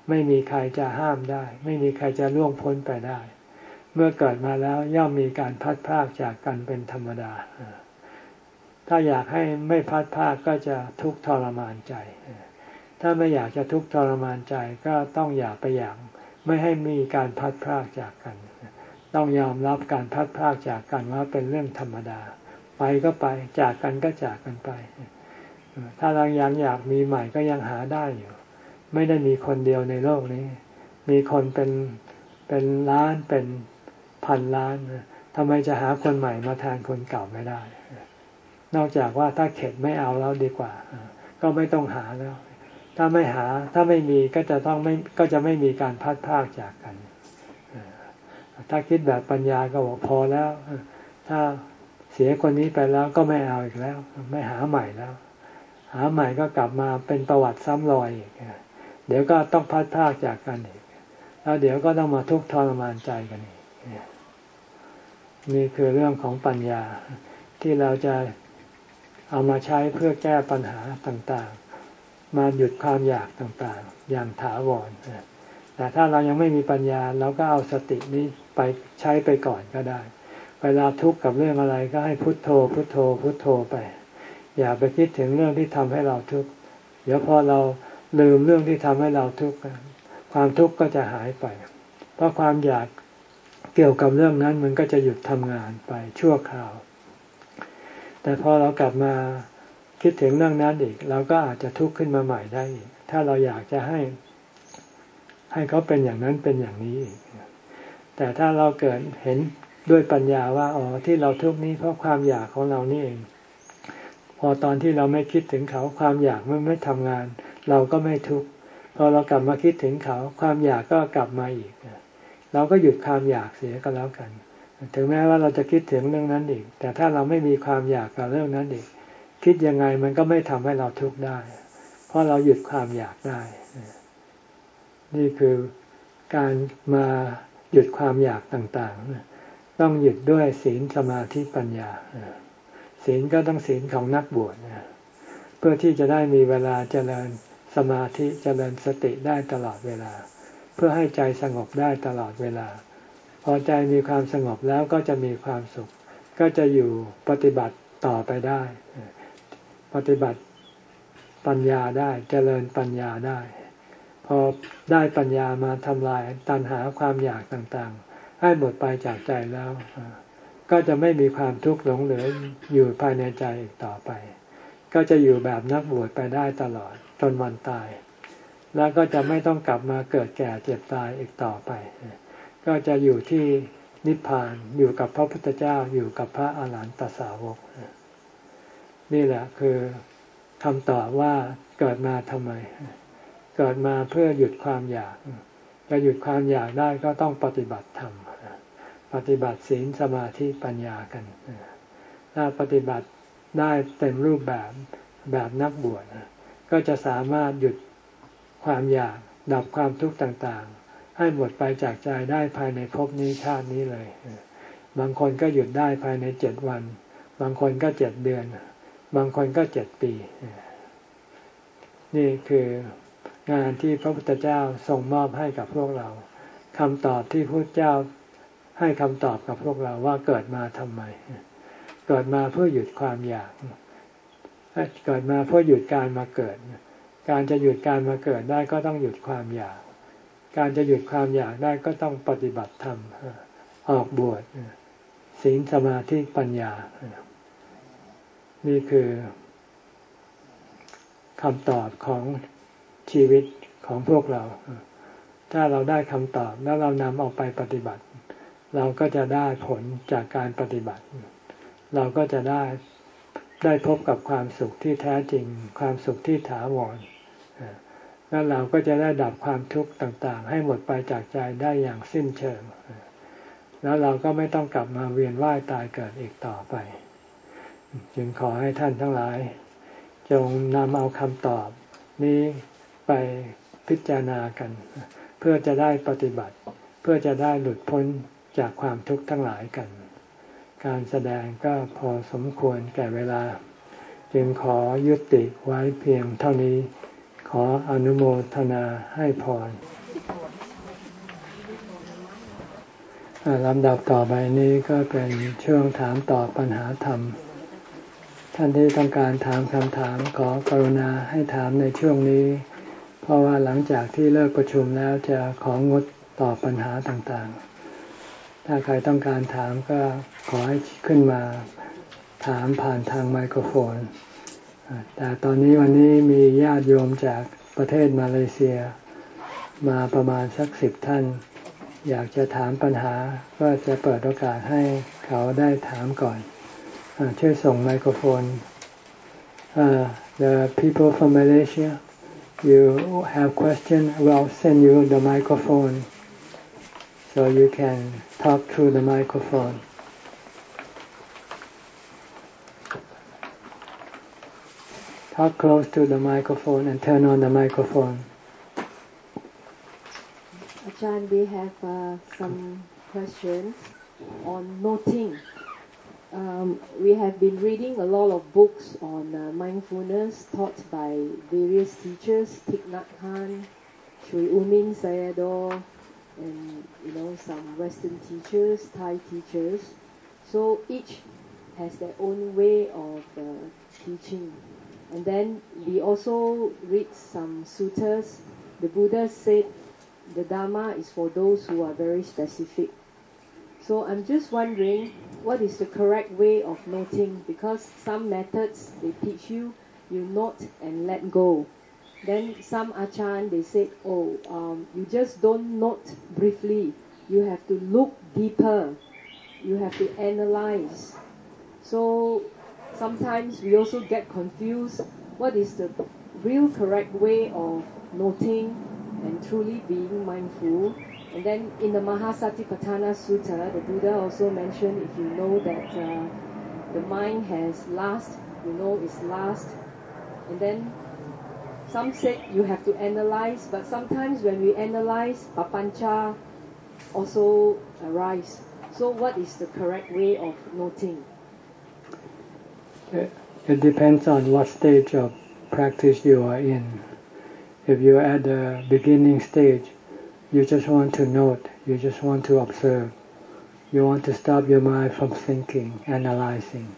ไม่มีใครจะห้ามได้ ไม่มีใครจะล่วงพ้นไปได้ เมื่อเกิดมาแล้วย่อมมีการพัดพากจากกันเป็นธรรมดา ถ้าอยากให้ไม่พัดพากก็จะทุกข์ทรมานใจ ถ้าไม่อยากจะทุกข์ทรมานใจก็ต้องอย่าไปอย่างไม่ให้มีการพัดพากจากกัน ต้องยอมรับการพัดพากจากกันว่าเป็นเรื่องธรรมดา ไปก็ไปจากกันก็จากกันไป ถ้าเรายังอยากมีใหม่ก็ยังหาได้อยู่ ไม่ได้มีคนเดียวในโลกนี้ มีคนเป็นเป็นล้านเป็นพันล้านทำไมจะหาคนใหม่มาแทนคนเก่าไม่ได้ นอกจากว่าถ้าเข็ดไม่เอาแล้วดีกว่า ก็ไม่ต้องหาแล้ว ถ้าไม่หาถ้าไม่มีก็จะต้องไม่ก็จะไม่มีการพัดพากจากกัน ถ้าคิดแบบปัญญาก็บอกพอแล้ว ถ้าเสียคนนี้ไปแล้วก็ไม่เอาอีกแล้ว ไม่หาใหม่แล้ว หาใหม่ก็กลับมาเป็นประวัติซ้ำรอยอีกเดี๋ยวก็ต้องพัดพากจากกันอีก แล้วเดี๋ยวก็ต้องมาทุกข์ทรมานใจกันอีกนี่คือเรื่องของปัญญาที่เราจะเอามาใช้เพื่อแก้ปัญหาต่างๆ มาหยุดความอยากต่างๆ อย่างถาวรแต่ถ้าเรายังไม่มีปัญญาเราก็เอาสตินี้ไปใช้ไปก่อนก็ได้ เวลาทุกข์กับเรื่องอะไรก็ให้พุทโธ พุทโธ พุทโธไป อย่าไปคิดถึงเรื่องที่ทำให้เราทุกข์เดี๋ยวพอเราลืมเรื่องที่ทำให้เราทุกข์ความทุกข์ก็จะหายไป เพราะความอยากเกี่ยวกับเรื่องนั้นมันก็จะหยุดทำงานไปชั่วคราว แต่พอเรากลับมาคิดถึงเรื่องนั้นอีก เราก็อาจจะทุกข์ขึ้นมาใหม่ได้อีก ถ้าเราอยากจะให้ ให้เขาเป็นอย่างนั้นเป็นอย่างนี้อีกแต่ถ้าเราเกิดเห็นด้วยปัญญาว่าอ๋อที่เราทุกข์นี้เพราะความอยากของเรานี่เอง พอตอนที่เราไม่คิดถึงเขาความอยากมันไม่ทำงาน เราก็ไม่ทุกข์พอเรากลับมาคิดถึงเขา ความอยากก็กลับมาอีก เราก็หยุดความอยากเสียก็แล้วกัน ถึงแม้ว่าเราจะคิดถึงเรื่องนั้นอีก แต่ถ้าเราไม่มีความอยากกับเรื่องนั้นอีก คิดยังไงมันก็ไม่ทำให้เราทุกข์ได้ เพราะเราหยุดความอยากได้ นี่คือการมาหยุดความอยากต่างๆ ต้องหยุดด้วยศีลสมาธิปัญญา ศีลก็ต้องศีลของนักบวชเพื่อที่จะได้มีเวลาเจริญสมาธิเจริญสติได้ตลอดเวลา เพื่อให้ใจสงบได้ตลอดเวลา พอใจมีความสงบแล้วก็จะมีความสุข ก็จะอยู่ปฏิบัติต่อไปได้ ปฏิบัติปัญญาได้เจริญปัญญาได้ พอได้ปัญญามาทำลายตัณหาความอยากต่างๆ ให้หมดไปจากใจแล้ว ก็จะไม่มีความทุกข์หลงเหลืออยู่ภายในใจอีกต่อไป ก็จะอยู่แบบนักบวชไปได้ตลอดจนวันตาย แล้วก็จะไม่ต้องกลับมาเกิดแก่เจ็บตายอีกต่อไป ก็จะอยู่ที่นิพพานอยู่กับพระพุทธเจ้าอยู่กับพระอาหารหันตสาวก นี่แหละคือคำตอบว่าเกิดมาทำไม เกิดมาเพื่อหยุดความอยาก จะหยุดความอยากได้ก็ต้องปฏิบัติธรรม ปฏิบัติศีลสมาธิปัญญากันถ้าปฏิบัติได้เต็มรูปแบบแบบนักบวชก็จะสามารถหยุดความอยากดับความทุกข์ต่างๆ ให้หมดไปจากใจได้ภายในภพนี้ชาตินี้เลย บางคนก็หยุดได้ภายในเจ็ดวัน บางคนก็เจ็ดเดือน บางคนก็เจ็ดปี นี่คืองานที่พระพุทธเจ้าส่งมอบให้กับพวกเราคำตอบที่พระพุทธเจ้า ให้คำตอบกับพวกเราว่าเกิดมาทำไม เกิดมาเพื่อหยุดความอยาก เกิดมาเพื่อหยุดการมาเกิด การจะหยุดการมาเกิดได้ก็ต้องหยุดความอยาก การจะหยุดความอยากได้ก็ต้องปฏิบัติธรรม ออกบวชศีลสมาธิปัญญา นี่คือคำตอบของชีวิตของพวกเรา ถ้าเราได้คำตอบแล้วเรานำออกไปปฏิบัติ เราก็จะได้ผลจากการปฏิบัติ เราก็จะได้ได้พบกับความสุขที่แท้จริง ความสุขที่ถาวรแล้วเราก็จะได้ดับความทุกข์ต่างๆ ให้หมดไปจากใจได้อย่างสิ้นเชิง แล้วเราก็ไม่ต้องกลับมาเวียนว่ายตายเกิดอีกต่อไป จึงขอให้ท่านทั้งหลาย จงนำเอาคำตอบนี้ไปพิจารณากัน เพื่อจะได้ปฏิบัติ เพื่อจะได้หลุดพ้น จากความทุกข์ทั้งหลายกัน การแสดงก็พอสมควรแก่เวลา จึงขอยุติไว้เพียงเท่านี้ ขออนุโมทนาให้พรลำดับต่อไปนี้ก็เป็นช่วงถามตอบปัญหาธรรม ท่านที่ต้องการถามคำถามขอกรุณาให้ถามในช่วงนี้ เพราะว่าหลังจากที่เลิกประชุมแล้วจะของดตอบปัญหาต่างๆ ถ้าใครต้องการถามก็ขอให้ขึ้นมาถามผ่านทางไมโครโฟน แต่ตอนนี้วันนี้มีญาติโยมจากประเทศมาเลเซีย มาประมาณสักสิบท่าน อยากจะถามปัญหาก็จะเปิดโอกาสให้เขาได้ถามก่อนอช่วยส่งไมโครโฟน uh, the people from Malaysia you have question we'll send you the microphone so you can talk through the microphone. Talk close to the microphone and turn on the microphone. Ajahn, we have uh, some questions on noting. Um, we have been reading a lot of books on uh, mindfulness taught by various teachers, Thich Nhat Hanh, Sri U Min Sayadaw, and you know some Western teachers, Thai teachers. So each has their own way of uh, teaching. And then we also read some sutras. The Buddha said the Dharma is for those who are very specific. So I'm just wondering what is the correct way of noting because some methods they teach you you note and let go. Then some achan they said, oh, um, you just don't note briefly. You have to look deeper. You have to analyze. So sometimes we also get confused. What is the real correct way of noting and truly being mindful? And then in the Mahasatipatthana Sutta, the Buddha also mentioned if you know that uh, the mind has last, you know it's last. And then some said you have to analyze, but sometimes when we analyze, papancha also arise. So what is the correct way of noting? It depends on what stage of practice you are in. If you're at the beginning stage, you just want to note, you just want to observe. You want to stop your mind from thinking, analyzing.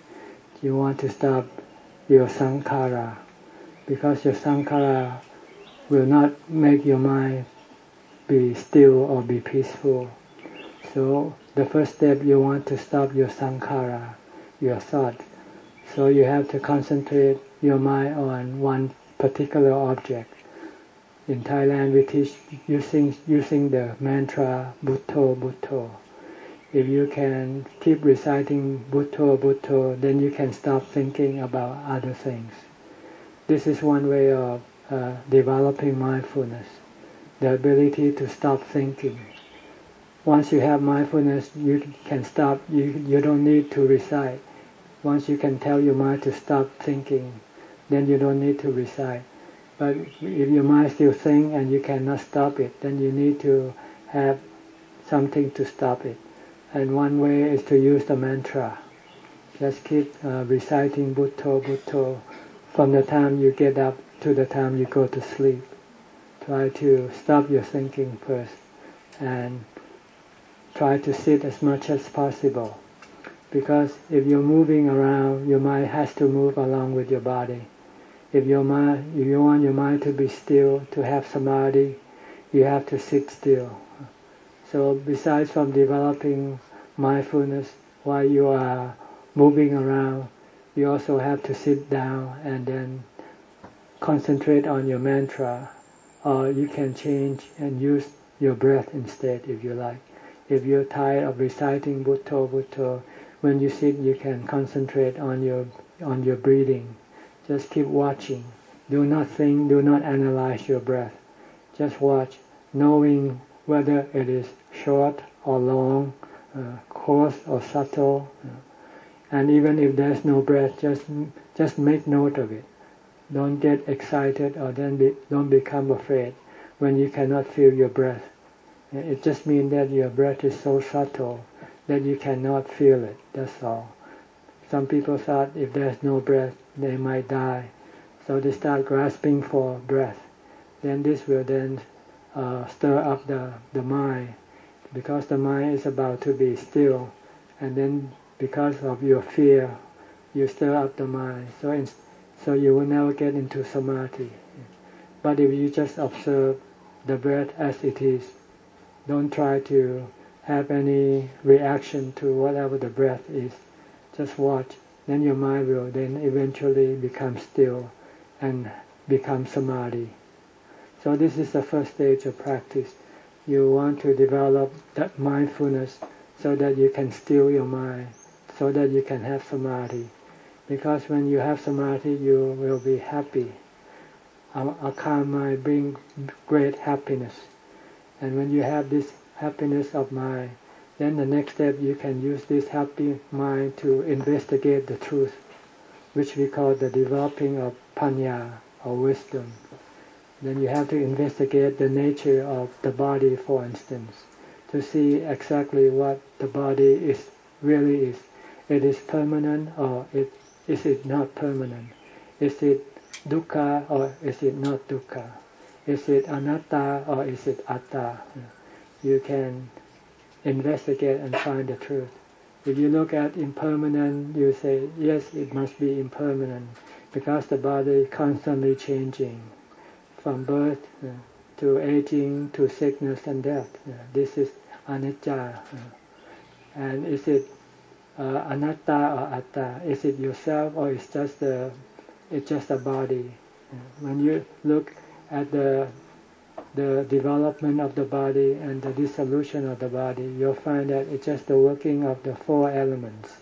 You want to stop your sankhara, because your sankhara will not make your mind be still or be peaceful. So the first step you want to stop your sankhara, your thought. So you have to concentrate your mind on one particular object. In Thailand, we teach using using the mantra Bhutto Bhutto. If you can keep reciting Bhutto Bhutto, then you can stop thinking about other things. This is one way of uh, developing mindfulness, the ability to stop thinking. Once you have mindfulness, you can stop. You you don't need to recite. Once you can tell your mind to stop thinking, then you don't need to recite. But if your mind still thinks and you cannot stop it, then you need to have something to stop it. And one way is to use the mantra. Just keep uh, reciting Bhutto, Bhutto from the time you get up to the time you go to sleep. Try to stop your thinking first and try to sit as much as possible. Because if you're moving around, your mind has to move along with your body if your mind, if you want your mind to be still, to have samadhi, you have to sit still. So besides from developing mindfulness while you are moving around, you also have to sit down and then concentrate on your mantra, or you can change and use your breath instead if you like. If you're tired of reciting Bhutto Bhutto, when you sit you can concentrate on your on your breathing just keep watching. Do not think, do not analyze your breath. Just watch, knowing whether it is short or long, uh, coarse or subtle. And even if there's no breath, just just make note of it. Don't get excited or then be, don't become afraid when you cannot feel your breath. It just means that your breath is so subtle that you cannot feel it. That's all. Some people thought if there's no breath, they might die. So they start grasping for breath. Then this will then uh, stir up the, the mind because the mind is about to be still and then because of your fear you stir up the mind so in, so you will never get into samadhi but if you just observe the breath as it is don't try to have any reaction to whatever the breath is just watch then your mind will then eventually become still and become samadhi. So this is the first stage of practice. You want to develop that mindfulness so that you can still your mind, so that you can have samadhi. Because when you have samadhi, you will be happy. A, a calm mind brings great happiness. And when you have this happiness of mind, then the next step you can use this happy mind to investigate the truth, which we call the developing of panya or wisdom. Then you have to investigate the nature of the body, for instance, to see exactly what the body is really is. It is permanent or it, is it not permanent? Is it dukkha or is it not dukkha? Is it anatta or is it atta? You can investigate and find the truth. If you look at impermanent, you say, yes, it must be impermanent because the body is constantly changing from birth uh, to aging to sickness and death. Uh, this is anicca. Uh, and is it uh, anatta or atta? Is it yourself or is just a, it's just a body? When you look at the the development of the body and the dissolution of the body, you'll find that it's just the working of the four elements.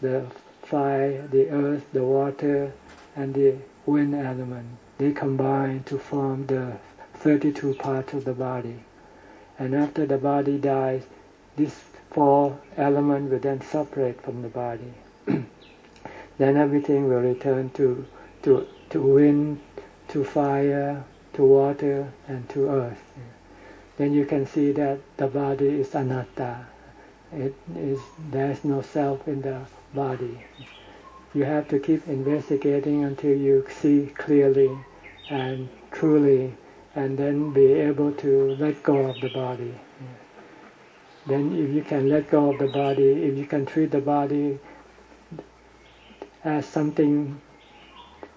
The fire, the earth, the water, and the wind element. They combine to form the 32 parts of the body. And after the body dies, these four elements will then separate from the body. then everything will return to, to, to wind, to fire, to water, and to earth. Then you can see that the body is anatta. It is, there is no self in the body. You have to keep investigating until you see clearly and truly and then be able to let go of the body. Then if you can let go of the body, if you can treat the body as something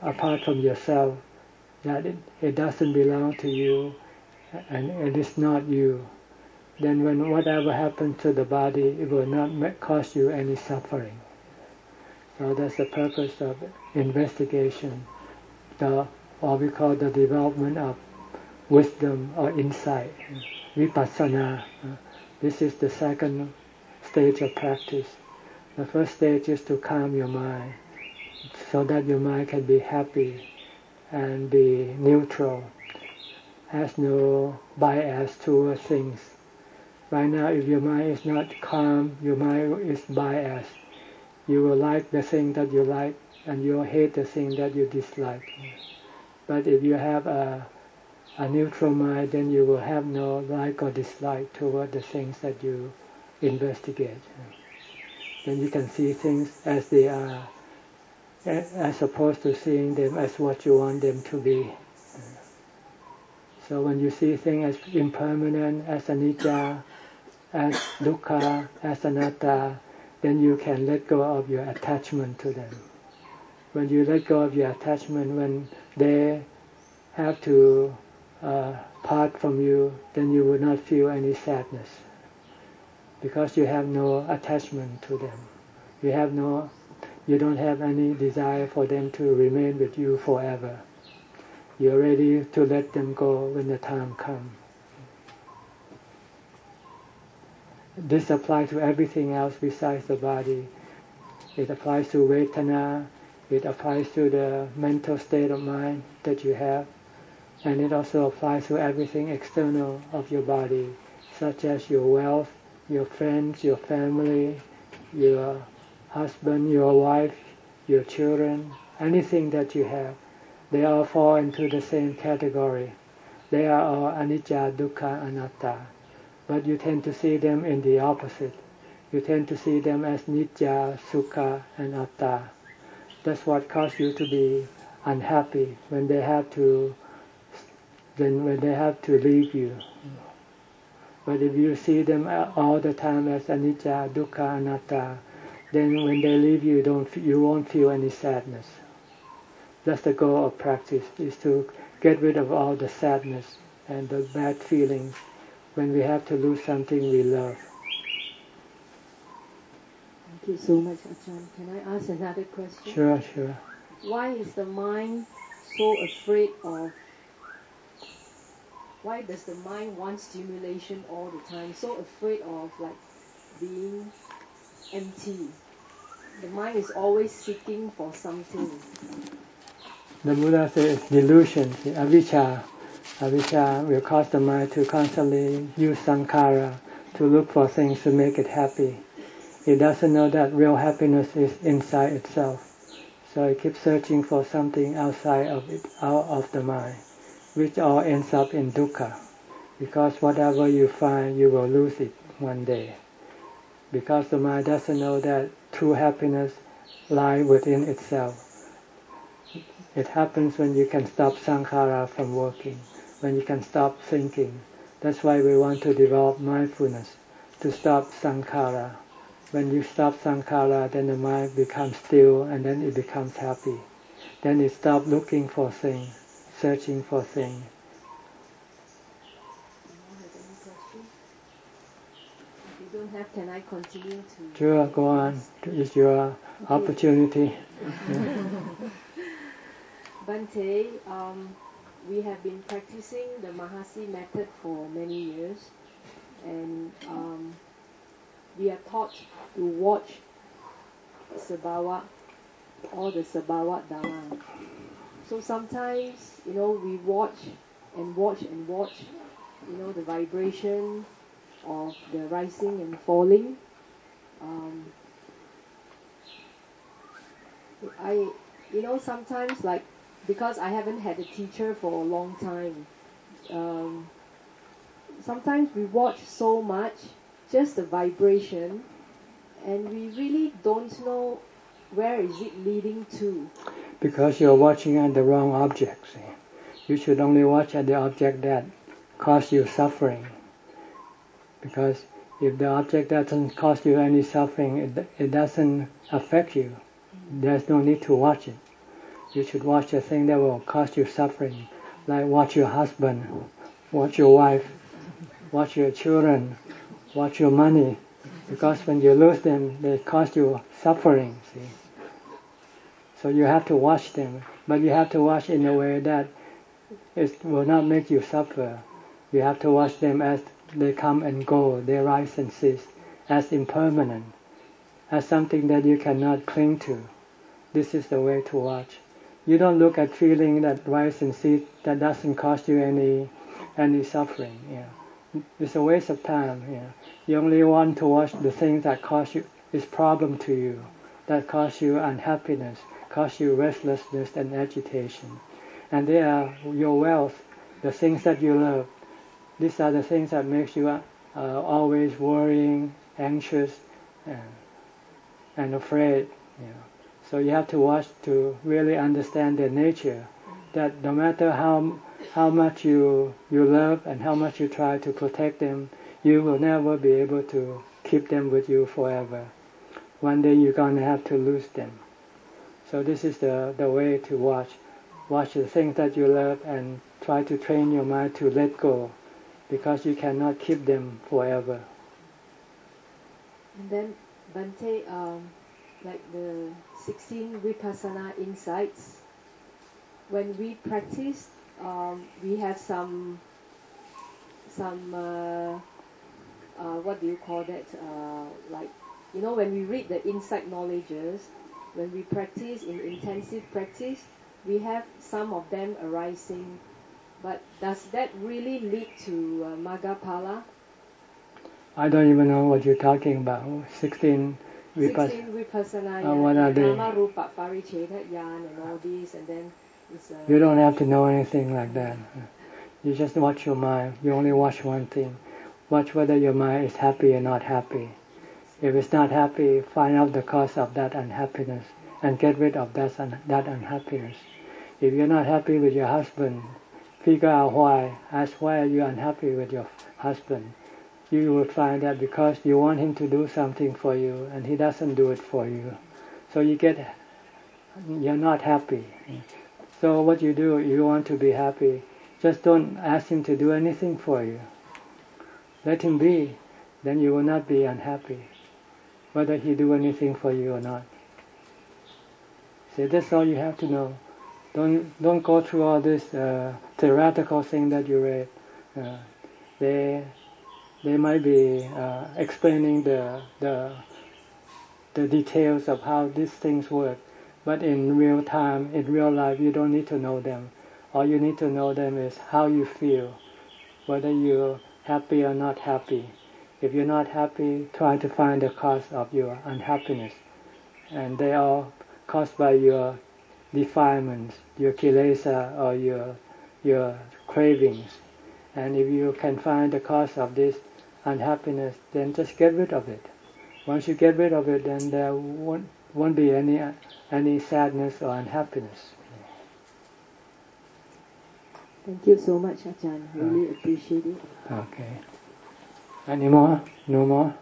apart from yourself, that it, it doesn't belong to you and it is not you, then when whatever happens to the body, it will not cause you any suffering. So that's the purpose of investigation, the what we call the development of wisdom or insight, vipassana. This is the second stage of practice. The first stage is to calm your mind so that your mind can be happy and be neutral, has no bias towards things. Right now, if your mind is not calm, your mind is biased. You will like the thing that you like, and you will hate the thing that you dislike. But if you have a, a neutral mind, then you will have no like or dislike toward the things that you investigate. Then you can see things as they are as opposed to seeing them as what you want them to be. So when you see things as impermanent, as anicca, as dukkha, as anatta, then you can let go of your attachment to them. When you let go of your attachment, when they have to uh, part from you, then you will not feel any sadness because you have no attachment to them. You have no you don't have any desire for them to remain with you forever. You're ready to let them go when the time comes. This applies to everything else besides the body. It applies to Vedana, it applies to the mental state of mind that you have, and it also applies to everything external of your body, such as your wealth, your friends, your family, your husband, your wife, your children, anything that you have, they all fall into the same category. They are all anicca, dukkha, anatta. But you tend to see them in the opposite. You tend to see them as nitya, sukha, and atta. That's what causes you to be unhappy when they have to then when they have to leave you. But if you see them all the time as anicca, dukkha, anatta, then when they leave you, don't you won't feel any sadness. That's the goal of practice: is to get rid of all the sadness and the bad feelings when we have to lose something we love. Thank you so much, Ajahn. Can I ask another question? Sure, sure. Why is the mind so afraid of? Why does the mind want stimulation all the time? So afraid of like being empty. The mind is always seeking for something. The Buddha says delusion, avijja. Avijja will cause the mind to constantly use sankhara to look for things to make it happy. It doesn't know that real happiness is inside itself. So it keeps searching for something outside of it, out of the mind, which all ends up in dukkha. Because whatever you find, you will lose it one day because the mind doesn't know that true happiness lies within itself. It happens when you can stop sankhara from working, when you can stop thinking. That's why we want to develop mindfulness, to stop sankhara. When you stop sankhara, then the mind becomes still and then it becomes happy. Then it stops looking for things, searching for things. don't have, can I continue to? Sure, go on. It's your okay. opportunity. Bante, um, we have been practicing the Mahasi method for many years, and um, we are taught to watch Sabawa, all the Sabawa Dharma. So sometimes, you know, we watch and watch and watch, you know, the vibration of the rising and falling. Um, I, you know, sometimes like because I haven't had a teacher for a long time. Um, sometimes we watch so much, just the vibration, and we really don't know where is it leading to. Because you're watching at the wrong object. See? You should only watch at the object that cause you suffering. Because if the object doesn't cause you any suffering, it, it doesn't affect you. There's no need to watch it. You should watch the thing that will cause you suffering, like watch your husband, watch your wife, watch your children, watch your money, because when you lose them, they cause you suffering. See, so you have to watch them, but you have to watch in a way that it will not make you suffer. You have to watch them as they come and go, they rise and cease, as impermanent, as something that you cannot cling to. This is the way to watch you don't look at feeling that rise and cease that doesn't cost you any any suffering. Yeah. It's a waste of time. Yeah. You only want to watch the things that cause you is problem to you, that cause you unhappiness, cause you restlessness and agitation. And they are your wealth, the things that you love. These are the things that makes you uh, always worrying, anxious, and, and afraid. Yeah. So you have to watch to really understand their nature. That no matter how how much you you love and how much you try to protect them, you will never be able to keep them with you forever. One day you're gonna have to lose them. So this is the the way to watch. Watch the things that you love and try to train your mind to let go, because you cannot keep them forever. And then Bante, um, like the 16 Vipassana insights. When we practice, um, we have some, some, uh, uh, what do you call that? Uh, like, you know, when we read the insight knowledges, when we practice in intensive practice, we have some of them arising. But does that really lead to uh, Maggaphala? I don't even know what you're talking about. 16 Vipass- 16 vipassana uh, what are they? Rupa Paricheda Yan and all these and then it's, You don't have to know anything like that. You just watch your mind. You only watch one thing. Watch whether your mind is happy or not happy. If it's not happy, find out the cause of that unhappiness and get rid of that, un- that unhappiness. If you're not happy with your husband, figure out why. Ask why are you unhappy with your husband you will find that because you want him to do something for you and he doesn't do it for you. So you get, you're not happy. So what you do, you want to be happy, just don't ask him to do anything for you. Let him be, then you will not be unhappy, whether he do anything for you or not. See, that's all you have to know. Don't don't go through all this uh, theoretical thing that you read. Uh, they they might be uh, explaining the, the, the details of how these things work. But in real time, in real life, you don't need to know them. All you need to know them is how you feel, whether you're happy or not happy. If you're not happy, try to find the cause of your unhappiness. And they are caused by your defilements, your kilesa or your, your cravings. And if you can find the cause of this, unhappiness, then just get rid of it. Once you get rid of it, then there won't, won't be any any sadness or unhappiness. Thank you so much, Ajahn. Really uh, appreciate it. Okay. Any more? No more?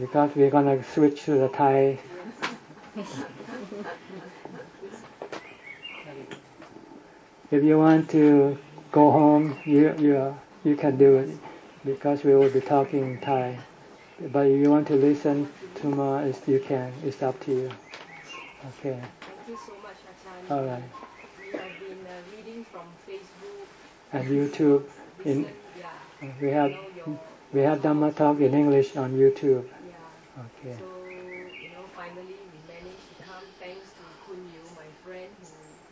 because we're gonna switch to the Thai. if you want to go home, you you you can do it because we will be talking Thai. But if you want to listen to more, you can. It's up to you. Okay. Thank you so much, Achan. All right. We have been uh, reading from Facebook. And YouTube. In. We have you we have Dhamma talk in English on YouTube. yeah. Okay. So, you know, finally we managed to come thanks to Kun Yu, my friend who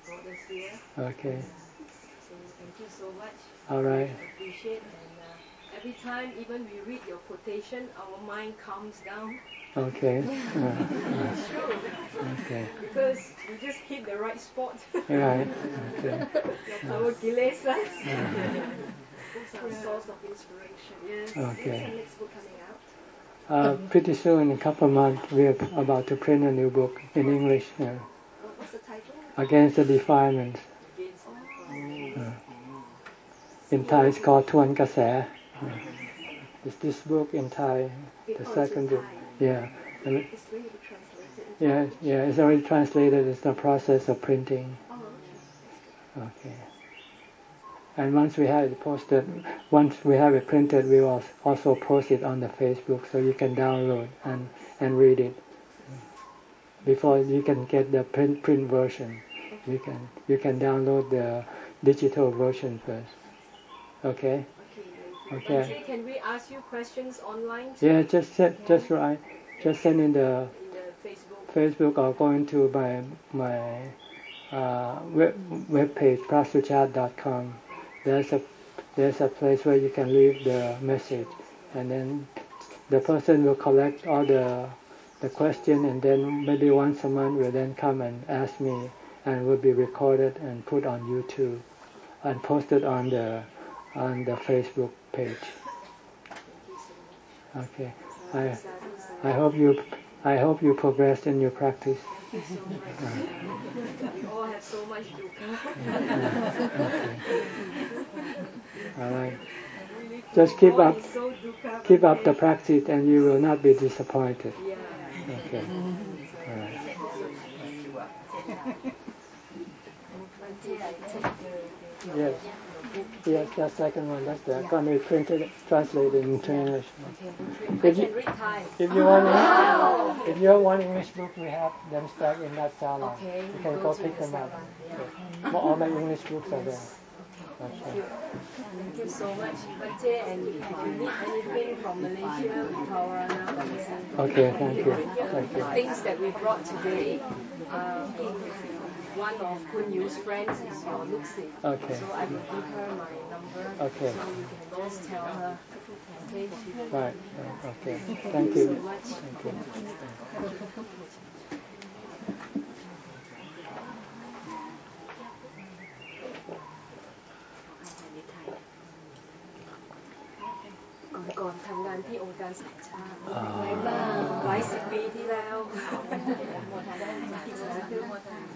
brought us here. Okay. So thank you so much. All right. I appreciate and uh, every time even we read your quotation, our mind calms down Okay. It's true. okay. because we just hit the right spot. Right. Okay. our kilesas. Books are a source of inspiration. Yes. Okay. the next book coming out? Uh, pretty soon, in a couple of months, we're about to print a new book in English uh, What- What's the title? against the defilements. Uh, in Thai, it's called Tuan Kase. Uh, it's this book in Thai, the second book. Yeah. It's going translated. yeah, yeah, it's already translated. It's the process of printing. Oh, okay. Okay. And once we have it posted, once we have it printed, we will also post it on the Facebook so you can download and, and read it. Before you can get the print print version, you can you can download the digital version first. Okay. Okay. Can we ask you questions online too, Yeah, just set, just write, just send in the in the Facebook? Facebook or go into my my uh, web web page prasuchat.com. There's a there's a place where you can leave the message, and then the person will collect all the the question, and then maybe once a month will then come and ask me, and will be recorded and put on YouTube, and posted on the on the Facebook page. Okay, I I hope you I hope you progress in your practice. We all have so much dukkha. All right. Just keep up, so keep up the practice, and you will not be disappointed. Yeah. Okay. All right. Yes. Yes, that second one. That's the going to be printed, translated into English. I If you, can read Thai. if you want, if you want English book, we have them stacked in that salon. Okay, You can go go pick the them up. Yeah. All my English books are there. Okay. Thank you so much, Bante. And if you need anything from Malaysia, Tawarana, Okay. Thank you. Thank The you. things that we brought today, uh, one of Kun Yu's friends is your Luxi. Okay. So I will give her my number. Okay. So you can just tell her. Okay. She Right. right, Okay. Thank Thank you so you. Thank you. ก่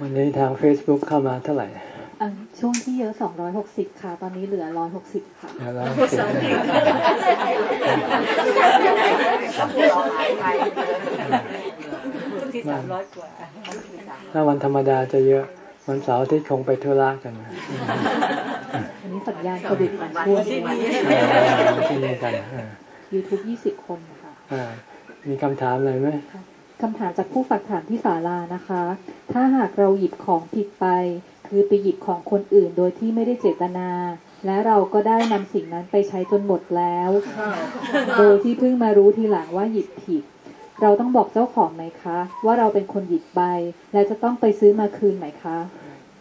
วันนี้ทาง Facebook เข้ามาเท่าไหร่ายสิบปีที่แล้วโมทนาสาธุโมทนาสาธุ We go to get some English books. Bante has English books that we can go. อันนี้ยาวเลยสิสเตอร์ก็จะเป็นสุภาพวันนี้ทาง Facebook เข้ามาเท่าไหร่อะช่วงที่เยอะ260ค่ะ ตอนนี้เหลือ160ค่ะเดี๋ยวเราที่สามร้อยกว่าถ้าวันธรรมดาจะเยอะวันเสาร์อาที่คงไปธุระกันนะอันนี้สัญญาณโควิดมาช่วงที่นี่ที่นี่กันอ่า YouTube 20คนค่ะอ่ามีคำถามอะไรไหมคำถามจากผู้ฝากถามที่ศาลานะคะ ถ้าหากเราหยิบของผิดไป คือไปหยิบของคนอื่นโดยที่ไม่ได้เจตนา และเราก็ได้นำสิ่งนั้นไปใช้จนหมดแล้ว โดยที่เพิ่งมารู้ทีหลังว่าหยิบผิด เราต้องบอกเจ้าของไหมคะ ว่าเราเป็นคนหยิบไป และจะต้องไปซื้อมาคืนไหมคะ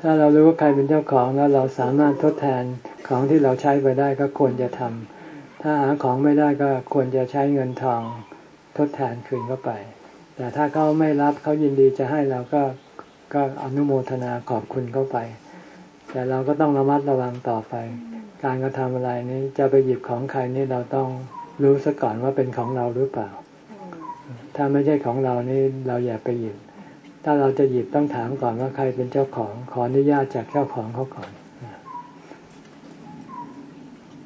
ถ้าเรารู้ว่าใครเป็นเจ้าของแล้วเราสามารถทดแทนของที่เราใช้ไปได้ก็ควรจะทำถ้าหาของไม่ได้ก็ควรจะใช้เงินทองทดแทนคืนเข้าไป แต่ถ้าเขาไม่รับเขายินดีจะให้เราก็ ก็อนุโมทนาขอบคุณเข้าไป แต่เราก็ต้องระมัดระวังต่อไป การกระทำอะไรนี้จะไปหยิบของใครนี่เราต้องรู้ซะก่อนว่าเป็นของเราหรือเปล่า ถ้าไม่ใช่ของเรานี่เราอย่าไปหยิบ ถ้าเราจะหยิบต้องถามก่อนว่าใครเป็นเจ้าของ ขออนุญาตจากเจ้าของเขาก่อน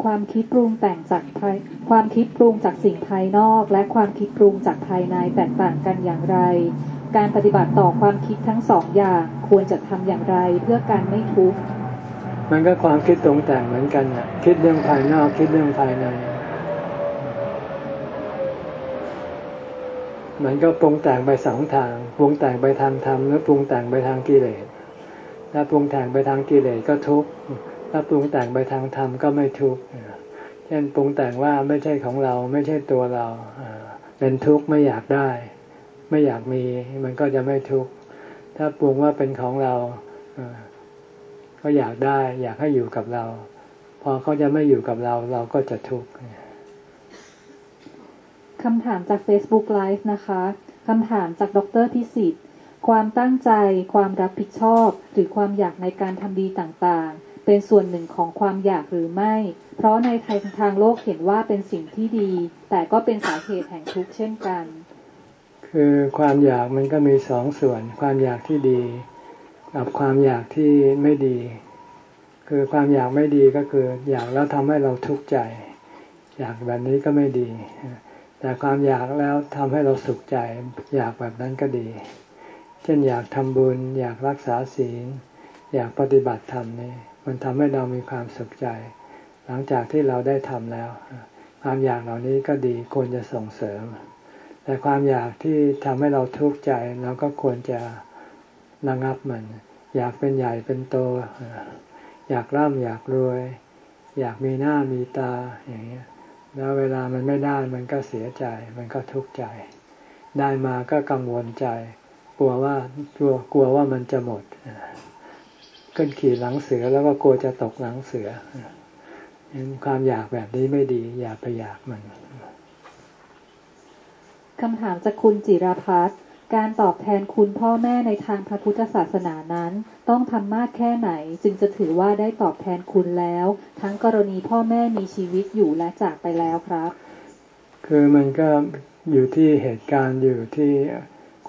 ความคิดปรุงแต่งจากภายความคิดปรุงจากสิ่งภายนอก และความคิดปรุงจากภายในแตกต่างกันอย่างไร การปฏิบัติต่อความคิดทั้งสองอย่างควรจะทำอย่างไรเพื่อการไม่ทุกข์มันก็ความคิดตรงแต่งเหมือนกันนะคิดเรื่องภายนอกคิดเรื่องภายในมันก็ปรุงแต่งไปสองทางปรุงแต่งไปทางธรรมหรือปรุงแต่งไปทางกิเลสถ้าปรุงแต่งไปทางกิเลสก็ทุกข์ถ้าปรุงแต่งไปทางธรรมก็ไม่ทุกข์เช่นปรุงแต่งว่าไม่ใช่ของเราไม่ใช่ตัวเราเป็นทุกข์ไม่อยากได้ ไม่อยากมี มันก็จะไม่ทุกข์ถ้าปรุงว่าเป็นของเราก็อยากได้ อยากให้อยู่กับเรา พอเขาจะไม่อยู่กับเรา เราก็จะทุกข์คำถามจาก Facebook Live นะคะคำถามจากดรพิสิทธิ์ ความตั้งใจ ความรับผิดชอบ หรือความอยากในการทำดีต่างๆ เป็นส่วนหนึ่งของความอยากหรือไม่ เพราะในทางทางโลกเห็นว่าเป็นสิ่งที่ดี แต่ก็เป็นสาเหตุแห่งทุกข์เช่นกัน คือความอยากมันก็มีสองส่วน ความอยากที่ดี กับความอยากที่ไม่ดี คือความอยากไม่ดีก็คือ อยากแล้วทำให้เราทุกข์ใจ อยากแบบนี้ก็ไม่ดี แต่ความอยากแล้วทำให้เราสุขใจ อยากแบบนั้นก็ดี เช่นอยากทำบุญ อยากรักษาศีล อยากปฏิบัติธรรมนี่มันทำให้เรามีความสุขใจ หลังจากที่เราได้ทำแล้ว ความอยากเหล่านี้ก็ดีควรจะส่งเสริม แต่ความอยากที่ทำให้เราทุกข์ใจเราก็ควรจะระงับมัน อยากเป็นใหญ่เป็นโต อยากร่ำอยากรวย อยากมีหน้ามีตาอย่างเงี้ยแล้วเวลามันไม่ได้มันก็เสียใจ มันก็ทุกข์ใจ ได้มาก็กังวลใจ กลัวว่ากลัวกลัวว่ามันจะหมดขึ้นขี่หลังเสือแล้วก็กลัวจะตกหลังเสือความอยากแบบนี้ไม่ดี อย่าไปอยากมัน คำถามจากคุณจิราพัฒน์การตอบแทนคุณพ่อแม่ในทางพระพุทธศาสนานั้น ต้องทำมากแค่ไหน จึงจะถือว่าได้ตอบแทนคุณแล้ว ทั้งกรณีพ่อแม่มีชีวิตอยู่และจากไปแล้วครับ คือมันก็อยู่ที่เหตุการณ์อยู่ที่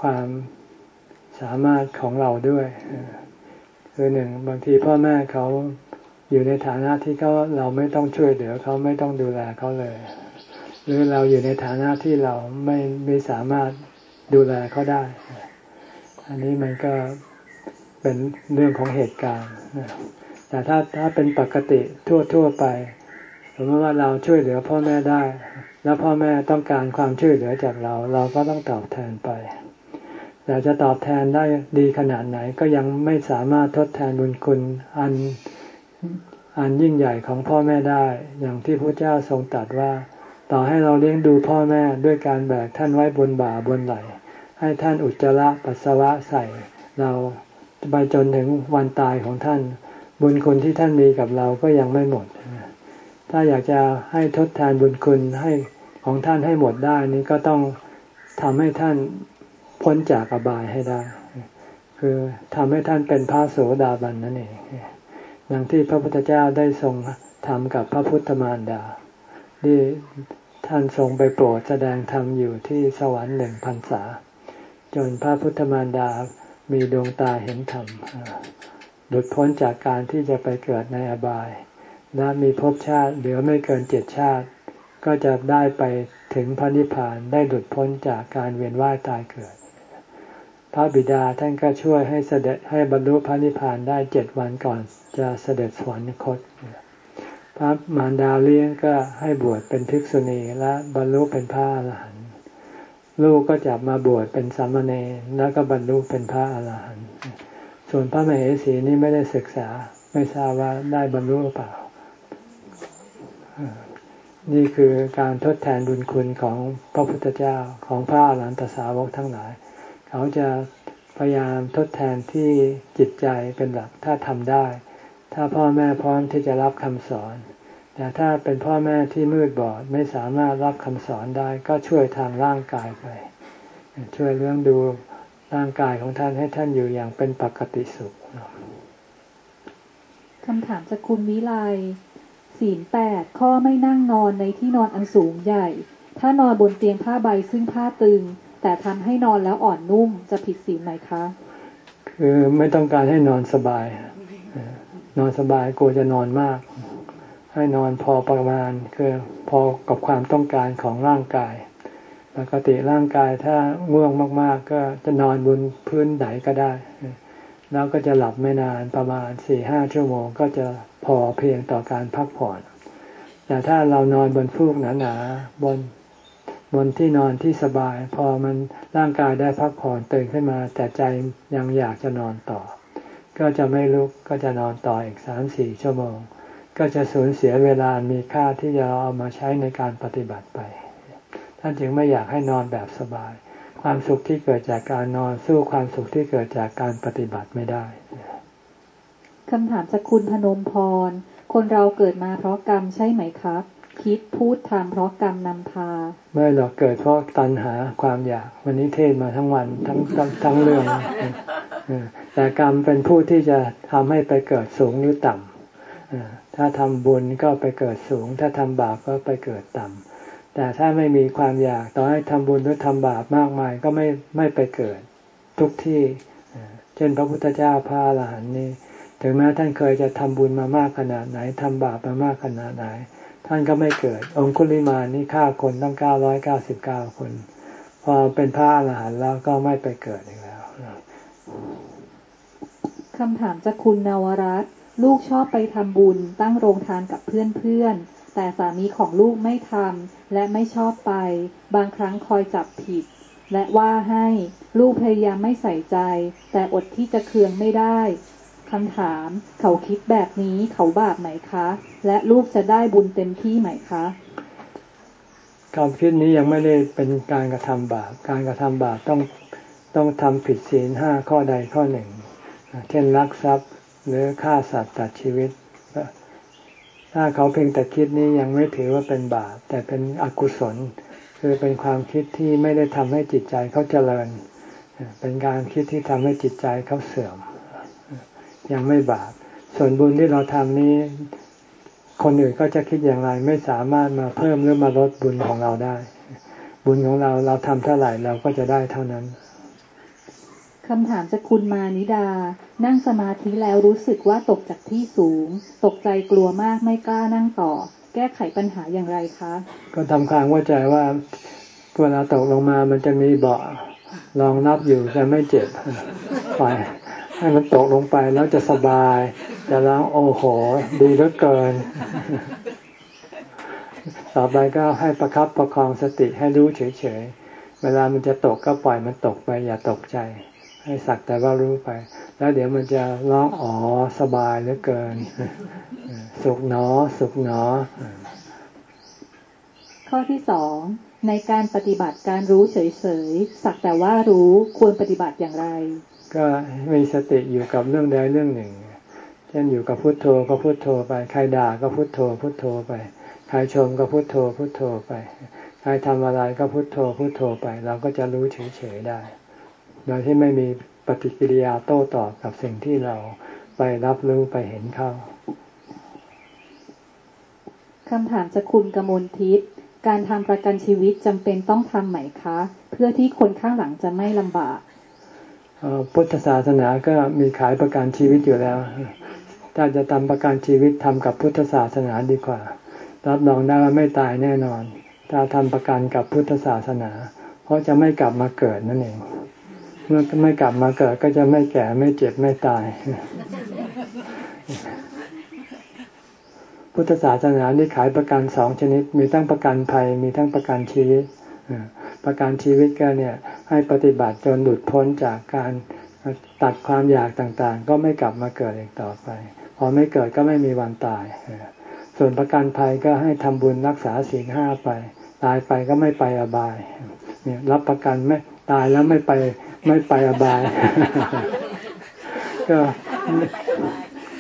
ความสามารถของเราด้วยคือหนึ่งบางทีพ่อแม่เขาอยู่ในฐานะที่เขาเราไม่ต้องช่วยเหลือเขาไม่ต้องดูแลเขาเลย หรือเราอยู่ในฐานะที่เราไม่ไม่สามารถดูแลเขาได้ อันนี้มันก็เป็นเรื่องของเหตุการณ์แต่ถ้าถ้าเป็นปกติทั่วทั่วไปสมมติว่าเราช่วยเหลือพ่อแม่ได้ แล้วพ่อแม่ต้องการความช่วยเหลือจากเรา เราก็ต้องตอบแทนไปแต่จะตอบแทนได้ดีขนาดไหนก็ยังไม่สามารถทดแทนบุญคุณอันอันยิ่งใหญ่ของพ่อแม่ได้ อย่างที่พระเจ้าทรงตรัสว่า ต่อให้เราเลี้ยงดูพ่อแม่ด้วยการแบกท่านไว้บนบ่าบนไหล ให้ท่านอุจจาระปัสสาวะใส่ เราไปจนถึงวันตายของท่าน บุญคุณที่ท่านมีกับเราก็ยังไม่หมด ถ้าอยากจะให้ทดแทนบุญคุณให้ของท่านให้หมดได้นี้ก็ต้องทำให้ท่านพ้นจากอบายให้ได้ คือทำให้ท่านเป็นพระโสดาบันนั่นเองดังที่พระพุทธเจ้าได้ทรงทำกับพระพุทธมารดา ที่ท่านทรงไปโปรดแสดงธรรมอยู่ที่สวรรค์หนึ่งพันษา จนพระพุทธมารดามีดวงตาเห็นธรรมหลุดพ้นจากการที่จะไปเกิดในอบาย และมีภพชาติเหลือไม่เกินเจ็ดชาติ ก็จะได้ไปถึงพระนิพพานได้หลุดพ้นจากการเวียนว่ายตายเกิด พระบิดาท่านก็ช่วยให้เสด็จให้บรรลุพระนิพพานได้เจ็ดวันก่อนจะเสด็จสวรรคต พระมารดาเลี้ยงก็ให้บวชเป็นภิกษุณีและบรรลุเป็นพระอรหันต์ลูกก็จะมาบวชเป็นสามเณรแล้วก็บรรลุเป็นพระอรหันต์ส่วนพระมเหสีนี่ไม่ได้ศึกษาไม่ทราบว่าได้บรรลุหรือเปล่า นี่คือการทดแทนบุญคุณของพระพุทธเจ้าของพระอรหันตสาวกทั้งหลาย เขาจะพยายามทดแทนที่จิตใจเป็นหลักถ้าทำได้ ถ้าพ่อแม่พร้อมที่จะรับคำสอน แต่ถ้าเป็นพ่อแม่ที่มืดบอดไม่สามารถรับคำสอนได้ก็ช่วยทางร่างกายไป ช่วยเรื่องดูร่างกายของท่านให้ท่านอยู่อย่างเป็นปกติสุขคำถามจากคุณวิไลศีลแปดข้อไม่นั่งนอนในที่นอนอันสูงใหญ่ ถ้านอนบนเตียงผ้าใบซึ่งผ้าตึง แต่ทำให้นอนแล้วอ่อนนุ่มจะผิดศีลไหมคะ คือไม่ต้องการให้นอนสบาย นอนสบายกลัวจะนอนมาก ให้นอนพอประมาณคือพอกับความต้องการของร่างกาย ปกติร่างกายถ้าง่วงมาก ๆ ก็จะนอนบนพื้นไหนก็ได้ แล้วก็จะหลับไม่นานประมาณสี่ห้าชั่วโมง ก็จะพอเพียงต่อการพักผ่อนแต่ถ้าเรานอนบนฟูกหนาๆบนบนที่นอนที่สบาย พอมันร่างกายได้พักผ่อนตื่นขึ้นมา แต่ใจยังอยากจะนอนต่อ ก็จะไม่ลุกก็จะนอนต่ออีกสามสี่ชั่วโมง ก็จะสูญเสียเวลามีค่าที่จะเอามาใช้ในการปฏิบัติไป ท่านจึงไม่อยากให้นอนแบบสบาย ความสุขที่เกิดจากการนอนสู้ความสุขที่เกิดจากการปฏิบัติไม่ได้คำถามจากคุณพนมพร คนเราเกิดมาเพราะกรรมใช่ไหมครับ คิดพูดทำเพราะกรรมนำพา ไม่หรอกเกิดเพราะตัณหาความอยาก วันนี้เทศมาทั้งวันทั้งทั้งเรื่องแต่กรรมเป็นผู้ที่จะทำให้ไปเกิดสูงหรือต่ำถ้าทำบุญก็ไปเกิดสูง ถ้าทำบาปก็ไปเกิดต่ำแต่ถ้าไม่มีความอยากต่อให้ทำบุญหรือทำบาปมากมายก็ไม่ไม่ไปเกิดทุกที่ เช่นพระพุทธเจ้าพระอรหันต์นี่ถึงแม้ท่านเคยจะทำบุญมามากขนาดไหนทำบาปมามากขนาดไหน ท่านก็ไม่เกิด องคุลิมานี่ฆ่าคนตั้งเก้าร้อยเก้าสิบเก้าคน พอเป็นพระอรหันต์แล้วก็ไม่ไปเกิดอีกแล้วคำถามจากคุณนวรัตลูกชอบไปทำบุญตั้งโรงทานกับเพื่อนๆ แต่สามีของลูกไม่ทำและไม่ชอบไป บางครั้งคอยจับผิด และว่าให้ลูกพยายามไม่ใส่ใจ แต่อดที่จะเคืองไม่ได้ คำถาม เขาคิดแบบนี้เขาบาปไหมคะ และลูกจะได้บุญเต็มที่ไหมคะความคิดนี้ยังไม่ได้เป็นการกระทำบาป การกระทำบาปต้องต้องทำผิดศีลห้าข้อใดข้อหนึ่ง เช่นลักทรัพย์หรือฆ่าสัตว์ตัดชีวิต ถ้าเขาเพียงแต่คิดนี้ยังไม่ถือว่าเป็นบาป แต่เป็นอกุศล คือเป็นความคิดที่ไม่ได้ทำให้จิตใจเขาเจริญ เป็นการคิดที่ทำให้จิตใจเขาเสื่อม ยังไม่บาป ส่วนบุญที่เราทำนี้ คนอื่นก็จะคิดอย่างไร ไม่สามารถมาเพิ่มหรือมาลดบุญของเราได้ บุญของเราเราทำเท่าไหร่เราก็จะได้เท่านั้นคำถามจากคุณมานิดา นั่งสมาธิแล้วรู้สึกว่าตกจากที่สูง ตกใจกลัวมากไม่กล้านั่งต่อ แก้ไขปัญหาอย่างไรคะ ก็ทำความว่าใจว่าเวลาตกลงมามันจะมีเบาะรองนับอยู่จะไม่เจ็บไป ให้มันตกลงไปแล้วจะสบายจะร้องโอ้โห ดีเหลือเกิน ต่อไปก็ให้ประครับประคองสติให้รู้เฉยๆ เวลามันจะตกก็ปล่อยมันตกไป อย่าตกใจ ให้สักแต่ว่ารู้ไป แล้วเดี๋ยวมันจะร้องอ๋อสบายเหลือเกิน สุขหนอ สุขหนอ ข้อที่สองในการปฏิบัติการรู้เฉยๆ สักแต่ว่ารู้ควรปฏิบัติอย่างไร ก็มีสติอยู่กับเรื่องใดเรื่องหนึ่ง เช่นอยู่กับพุทโธก็พุทโธไป ใครด่าก็พุทโธ พุทโธไป ใครชมก็พุทโธ พุทโธไป ใครทำอะไรก็พุทโธ พุทโธไป เราก็จะรู้เฉยๆได้ โดยที่ไม่มีปฏิกิริยาโต้ตอบกับสิ่งที่เราไปรับรู้ไปเห็นเข้าคำถามจากคุณกมลทิพย์การทำประกันชีวิตจำเป็นต้องทำไหมคะ เพื่อที่คนข้างหลังจะไม่ลำบาก พุทธศาสนาก็มีขายประกันชีวิตอยู่แล้ว ถ้าจะทำประกันชีวิตทำกับพุทธศาสนาดีกว่า รับรองได้ว่าไม่ตายแน่นอน ถ้าทำประกันกับพุทธศาสนา เพราะจะไม่กลับมาเกิดนั่นเอง เมื่อไม่กลับมาเกิดก็จะไม่แก่ไม่เจ็บไม่ตาย พุทธศาสนานี่ขายประกันสองชนิด มีทั้งประกันภัยมีทั้งประกันชีวิต ประกันชีวิตก็เนี่ยให้ปฏิบัติจนหลุดพ้นจากการตัดความอยากต่างๆ ก็ไม่กลับมาเกิดอีกต่อไป พอไม่เกิดก็ไม่มีวันตาย ส่วนประกันภัยก็ให้ทำบุญรักษาศีลห้าไป ตายไปก็ไม่ไปอบาย เนี่ยรับประกันไม่ตายแล้วไม่ไปไม่ไปอบาย ก็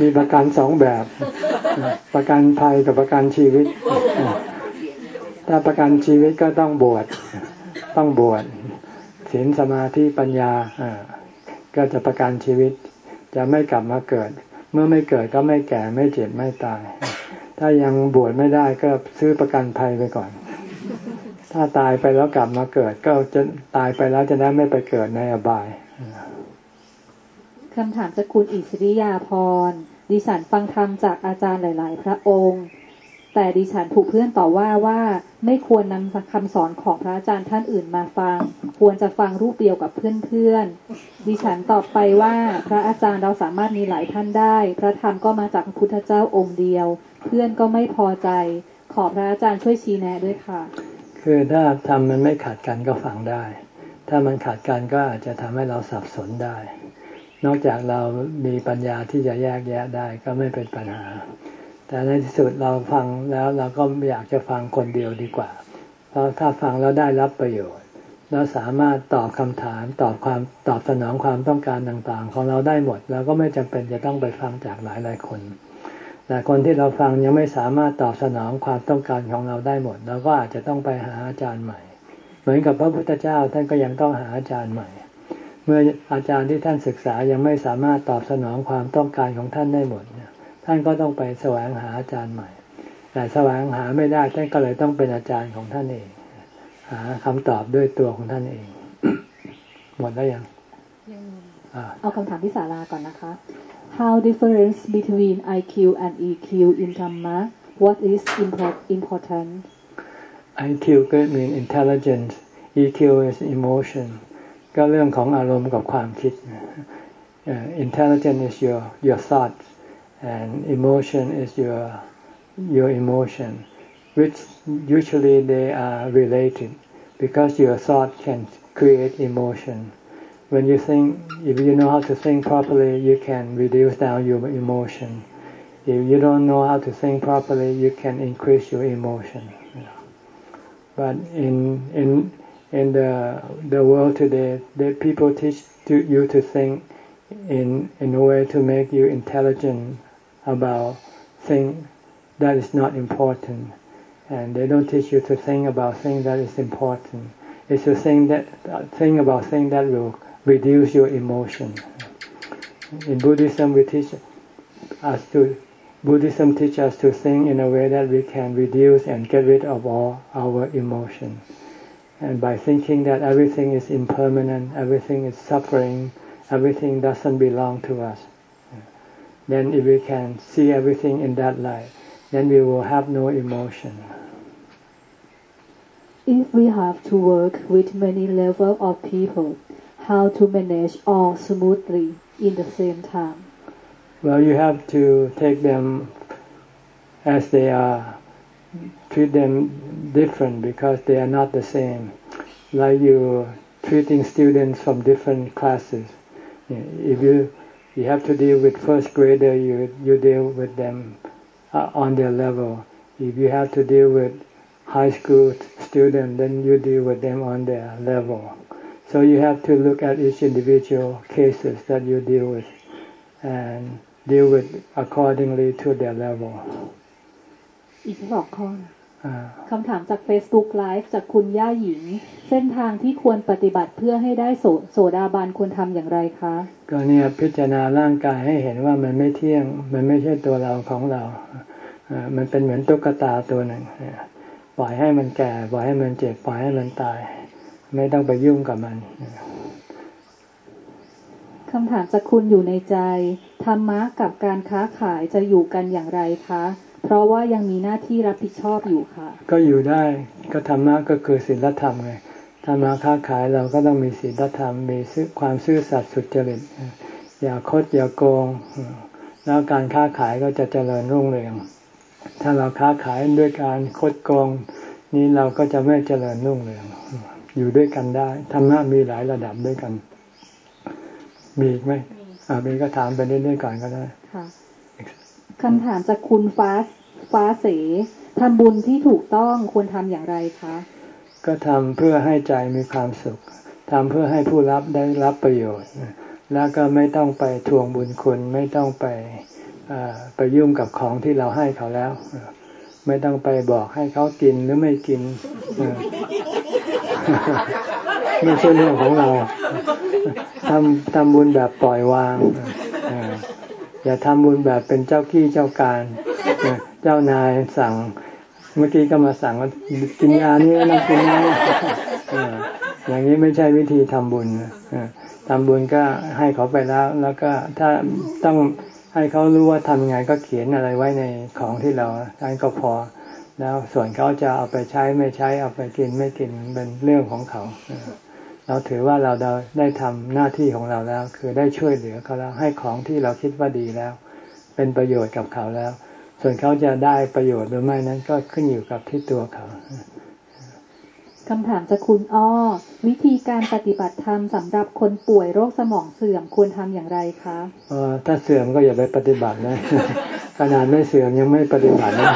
มีประกันสองแบบ ประกันภัยกับประกันชีวิต ถ้าประกันชีวิตก็ต้องบวช ต้องบวชศีลสมาธิปัญญาอ่าก็จะประกันชีวิต จะไม่กลับมาเกิด เมื่อไม่เกิดก็ไม่แก่ไม่เจ็บไม่ตาย ถ้ายังบวชไม่ได้ก็ซื้อประกันภัยไปก่อน ถ้าตายไปแล้วกลับมาเกิด ก็จะตายไปแล้วจะได้ไม่ไปเกิดในอบายคำถามจากคุณอิสริยาพรดิฉันฟังธรรมจากอาจารย์หลาย ๆ พระองค์ แต่ดิฉันถูกเพื่อนต่อว่าว่าไม่ควรนำคำสอนของพระอาจารย์ท่านอื่นมาฟัง ควรจะฟังรูปเดียวกับเพื่อนๆดิฉันตอบไปว่าพระอาจารย์เราสามารถมีหลายท่านได้ พระธรรมก็มาจากพระพุทธเจ้าองค์เดียว เพื่อนก็ไม่พอใจ ขอพระอาจารย์ช่วยชี้แนะด้วยค่ะ คือถ้าทำมันไม่ขัดกันก็ฟังได้ ถ้ามันขัดกันก็อาจจะทำให้เราสับสนได้ นอกจากเรามีปัญญาที่จะแยกแยะได้ก็ไม่เป็นปัญหา แต่ในที่สุดเราฟังแล้วเราก็อยากจะฟังคนเดียวดีกว่า เพราะถ้าฟังแล้วได้รับประโยชน์ เราสามารถตอบคำถามตอบความตอบสนองความต้องการต่างๆ ของเราได้หมดเราก็ไม่จำเป็นจะต้องไปฟังจากหลายหลายคน แต่คนที่เราฟังยังไม่สามารถตอบสนองความต้องการของเราได้หมดเราก็อาจจะต้องไปหาอาจารย์ใหม่ เหมือนกับพระพุทธเจ้าท่านก็ยังต้องหาอาจารย์ใหม่ เมื่ออาจารย์ที่ท่านศึกษายังไม่สามารถตอบสนองความต้องการของท่านได้หมดเนี่ย ท่านก็ต้องไปแสวงหาอาจารย์ใหม่ แต่แสวงหาไม่ได้ท่านก็เลยต้องเป็นอาจารย์ของท่านเอง หาคำตอบด้วยตัวของท่านเอง หมดแล้วยังยังอ่าเอาคำถามที่สาราก่อนนะคะ How difference between IQ and EQ in Dhamma What is import- important IQ ก็ mean intelligence EQ is emotion ก็เรื่องของอารมณ์กับความคิด uh, intelligence is your your thoughts and emotion is your your emotion which usually they are related because your thought can create emotion. When you think if you know how to think properly you can reduce down your emotion. If you don't know how to think properly you can increase your emotion but in in in the the world today the people teach to you to think in in a way to make you intelligent about things that is not important. And they don't teach you to think about things that is important. It's to think that uh, think about things that will reduce your emotion. In buddhism we teach us to buddhism teach us to think in a way that we can reduce and get rid of all our emotion. And by thinking that everything is impermanent everything is suffering everything doesn't belong to us then if we can see everything in that light then we will have no emotion. If we have to work with many level of people how to manage all smoothly in the same time? Well you have to take them as they are treat them different because they are not the same. Like you treating students from different classes. If you you have to deal with first grader you you deal with them uh, on their level if you have to deal with high school student then you deal with them on their level so you have to look at each individual cases that you deal with and deal with accordingly to their level อีกสองข้อนะ อ่า คำถามจาก Facebook Live จากคุณย่าหญิง เส้นทางที่ควรปฏิบัติเพื่อให้ได้โสโสดาบันควรทำอย่างไรคะ ก็เนี่ยพิจารณาร่างกายให้เห็นว่ามันไม่เที่ยง มันไม่ใช่ตัวเราของเราอ่ามันเป็นเหมือนตุ๊กตาตัวหนึ่งอ่าปล่อยให้มันแก่ ปล่อยให้มันเจ็บ ปล่อยให้มันตาย ไม่ต้องไปยุ่งกับมันคำถามจากคุณอยู่ในใจ ธรรมะกับการค้าขายจะอยู่กันอย่างไรคะ เพราะว่ายังมีหน้าที่รับผิดชอบอยู่ค่ะ ก็อยู่ได้ก็ธรรมะก็คือศีลธรรมไงธรรมะค้าขายเราก็ต้องมีศีลธรรม มีซื่อความซื่อสัตย์สุจริตอย่าคดอย่าโกง แล้วการค้าขายก็จะเจริญรุ่งเรือง ถ้าเราค้าขายด้วยการคดโกง นี้เราก็จะไม่เจริญรุ่งเรือง อยู่ด้วยกันได้ธรรมะมีหลายระดับด้วยกัน มีอีกไหมอ่ามีก็ถามไปเรื่อยๆก่อนก็ได้ คำถามจากคุณฟ้าฟ้าเสทำบุญที่ถูกต้องควรทำอย่างไรคะ ก็ทำเพื่อให้ใจมีความสุขทำเพื่อให้ผู้รับได้รับประโยชน์ แล้วก็ไม่ต้องไปทวงบุญคุณไม่ต้องไปไปยุ่งกับของที่เราให้เขาแล้ว ไม่ต้องไปบอกให้เขากินหรือไม่กินไม่ใช่เรื่องของเราทำทำบุญแบบปล่อยวาง อย่าทำบุญแบบเป็นเจ้าขี้เจ้าการ เจ้านายสั่ง เมื่อกี้ก็มาสั่งว่ากินยานี้นะกินนะเออย่างนี้ไม่ใช่วิธีทำบุญทำบุญก็ให้เขาไปแล้ว แล้วก็ถ้าต้องให้เขารู้ว่าทำยังไงก็เขียนอะไรไว้ในของที่เราท่านก็พอ แล้วส่วนเขาจะเอาไปใช้ไม่ใช้เอาไปกินไม่กินเป็นเรื่องของเขา เราถือว่าเราได้ทำหน้าที่ของเราแล้ว คือได้ช่วยเหลือเขาแล้วให้ของที่เราคิดว่าดีแล้ว เป็นประโยชน์กับเขาแล้ว ส่วนเขาจะได้ประโยชน์หรือไม่นั้นก็ขึ้นอยู่กับที่ตัวเขาคำถามจากคุณอ้อ วิธีการปฏิบัติธรรมสำหรับคนป่วยโรคสมองเสื่อมควรทำอย่างไรคะออถ้าเสื่อมก็อย่าไปปฏิบัตินะขนาดไม่เสื่อมยังไม่ปฏิบัตินะ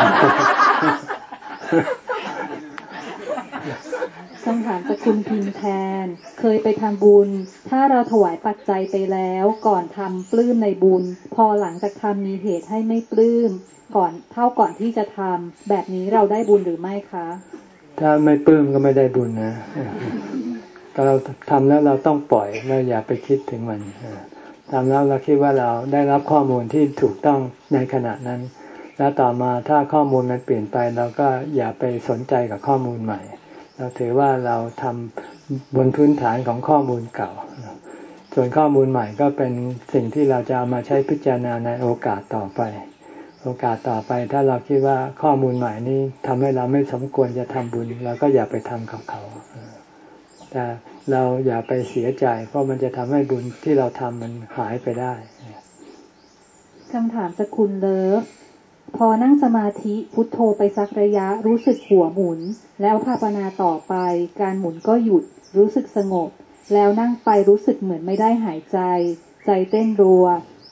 คำถามจากคุณพิมแทน เคยไปทำบุญ ถ้าเราถวายปัจจัยไปแล้ว ก่อนทำปลื้มในบุญ พอหลังจากทำมีเหตุให้ไม่ปลื้ม ก่อนเท่าก่อนที่จะทำแบบนี้เราได้บุญหรือไม่คะ ถ้าไม่ปลื้มก็ไม่ได้บุญนะก็เราทำแล้วเราต้องปล่อยเราอย่าไปคิดถึงมันทำแล้วเราคิดว่าเราได้รับข้อมูลที่ถูกต้องในขณะนั้น แล้วต่อมาถ้าข้อมูลมันเปลี่ยนไปเราก็อย่าไปสนใจกับข้อมูลใหม่ เราถือว่าเราทำบนพื้นฐานของข้อมูลเก่า ส่วนข้อมูลใหม่ก็เป็นสิ่งที่เราจะามาใช้พิจารณาในโอกาสต่อไป โอกาสต่อไปถ้าเราคิดว่าข้อมูลใหม่นี้ทำให้เราไม่สมควรจะทำบุญเราก็อย่าไปทำกับเขา แต่เราอย่าไปเสียใจ เพราะมันจะทำให้บุญที่เราทำมันหายไปได้คำถามสกุลเลิฟ พอนั่งสมาธิพุทโธไปสักระยะรู้สึกหัวหมุน แล้วภาวนาต่อไป การหมุนก็หยุด รู้สึกสงบ แล้วนั่งไปรู้สึกเหมือนไม่ได้หายใจ ใจเต้นรัว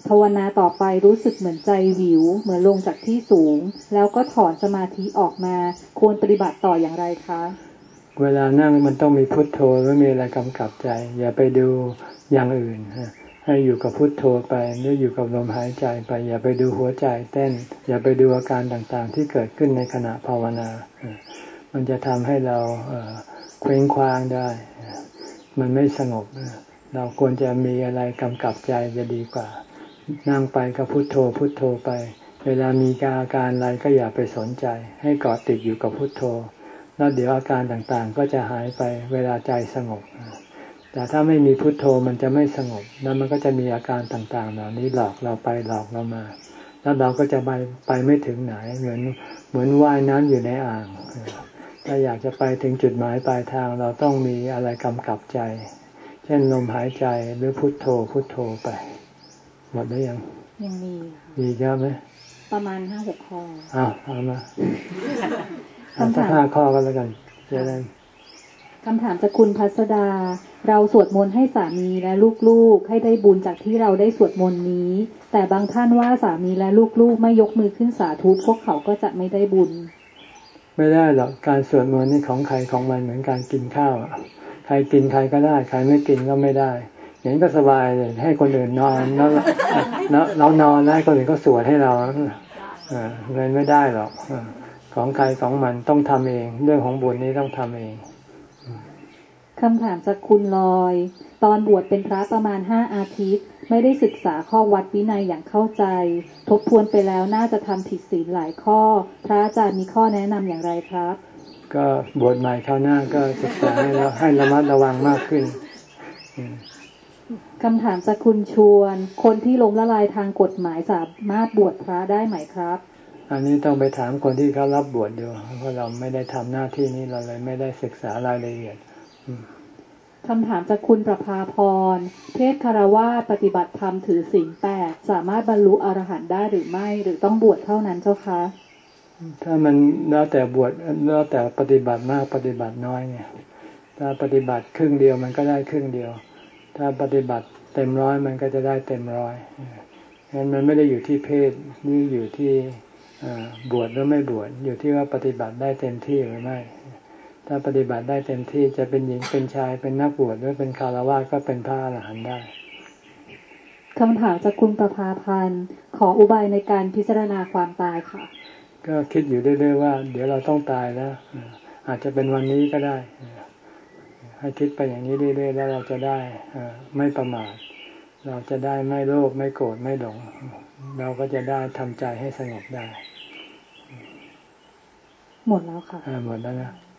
ภาวนาต่อไปรู้สึกเหมือนใจวิว เหมือนลงจากที่สูง แล้วก็ถอนสมาธิออกมา ควรปฏิบัติต่ออย่างไรคะ เวลานั่งมันต้องมีพุทโธไม่มีอะไรกำกับใจ อย่าไปดูอย่างอื่น ให้อยู่กับพุทโธไปหรืออยู่กับลมหายใจไป อย่าไปดูหัวใจเต้น อย่าไปดูอาการต่างๆ ที่เกิดขึ้นในขณะภาวนา มันจะทำให้เราเคว้งคว้างได้ มันไม่สงบ เราควรจะมีอะไรกำกับใจจะดีกว่า นั่งไปก็พุโทโธพุโทโธไป เวลามีอาการอะไรก็อย่าไปสนใจ ให้เกาะติดอยู่กับพุโทโธ แล้วเดี๋ยวอาการต่างๆ ก็จะหายไปเวลาใจสงบ แต่ถ้าไม่มีพุโทโธมันจะไม่สงบ แล้วมันก็จะมีอาการต่างๆ เหล่านี้หลอกเราไปหลอกเรามา แล้วเราก็จะไปไปไม่ถึงไหน เหมือนเหมือนว่ายน้ำอยู่ในอ่าง ถ้าอยากจะไปถึงจุดหมายปลายทางเราต้องมีอะไรกำกับใจ เช่นลมหายใจหรือพุโทโธพุโทโธไป หมดได้ยัง ยังมีมีเยอะไหมประมาณห้าหกข้ออ้าวเอามาคำถามห้าข้อก็แล้วกันจะได้ คำถามจากคุณพัสดา เราสวดมนต์ให้สามีและลูกๆ ให้ได้บุญจากที่เราได้สวดมนต์นี้ แต่บางท่านว่าสามีและลูกๆ ไม่ยกมือขึ้นสาธุพวกเขาก็จะไม่ได้บุญ ไม่ได้หรอกการสวดมนต์นี่ของใครของมันเหมือนการกินข้าวใครกินใครก็ได้ ใครไม่กินก็ไม่ได้อย่างนี้ก็สบายเลยให้คนอื่นนอนแล้วเรานอนแล้วคนอื่นก็สวดให้เราเงินไม่ได้หรอกของใครของมันต้องทำเอง เรื่องของบุญนี้ต้องทำเอง คำถามจากคุณลอย ตอนบวชเป็นพระประมาณห้าอาทิตย์ ไม่ได้ศึกษาข้อวัดวินัยอย่างเข้าใจ ทบทวนไปแล้วน่าจะทำผิดศีลหลายข้อ พระอาจารย์มีข้อแนะนำอย่างไรครับ ก็บวชใหม่คราวหน้าก็ศึกษาให้แล้วให้ระมัดระวังมากขึ้นคำถามจากคุณชวน คนที่ล้มละลายทางกฎหมายสามารถบวชพระได้ไหมครับ อันนี้ต้องไปถามคนที่เขารับบวชดูเพราะเราไม่ได้ทำหน้าที่นี้เราเลยไม่ได้ศึกษารายละเอียด คำถามจากคุณประภาพร เพศคารวาปฏิบัติธรรมถือศีลแปดสามารถบรรลุอรหันต์ได้หรือไม่ หรือต้องบวชเท่านั้นเจ้าคะ ถ้ามันแล้วแต่บวชแล้วแต่ปฏิบัติมากปฏิบัติน้อยเนี่ย ถ้าปฏิบัติครึ่งเดียวมันก็ได้ครึ่งเดียว ถ้าปฏิบัติเต็มร้อยมันก็จะได้เต็มร้อยงั้นมันไม่ได้อยู่ที่เพศนี่อยู่ที่บวชหรือไม่บวชอยู่ที่ว่าปฏิบัติได้เต็มที่หรือไม่ ถ้าปฏิบัติได้เต็มที่จะเป็นหญิงเป็นชายเป็นนักบวชหรือเป็นคารวะก็เป็นพระอรหันต์ได้คำถามจากคุณประภาพันธ์ขออุบายในการพิจารณาความตายค่ะ ก็คิดอยู่เรื่อยๆว่า เดี๋ยวเราต้องตายแล้วอาจจะเป็นวันนี้ก็ได้ ให้คิดไปอย่างนี้เรื่อยๆแล้วเราจะได้ไม่ประมาทเราจะได้ไม่โลภไม่โกรธไม่หลง เราก็จะได้ทำใจให้สงบได้ หมดแล้วค่ะหมดแล้วนะ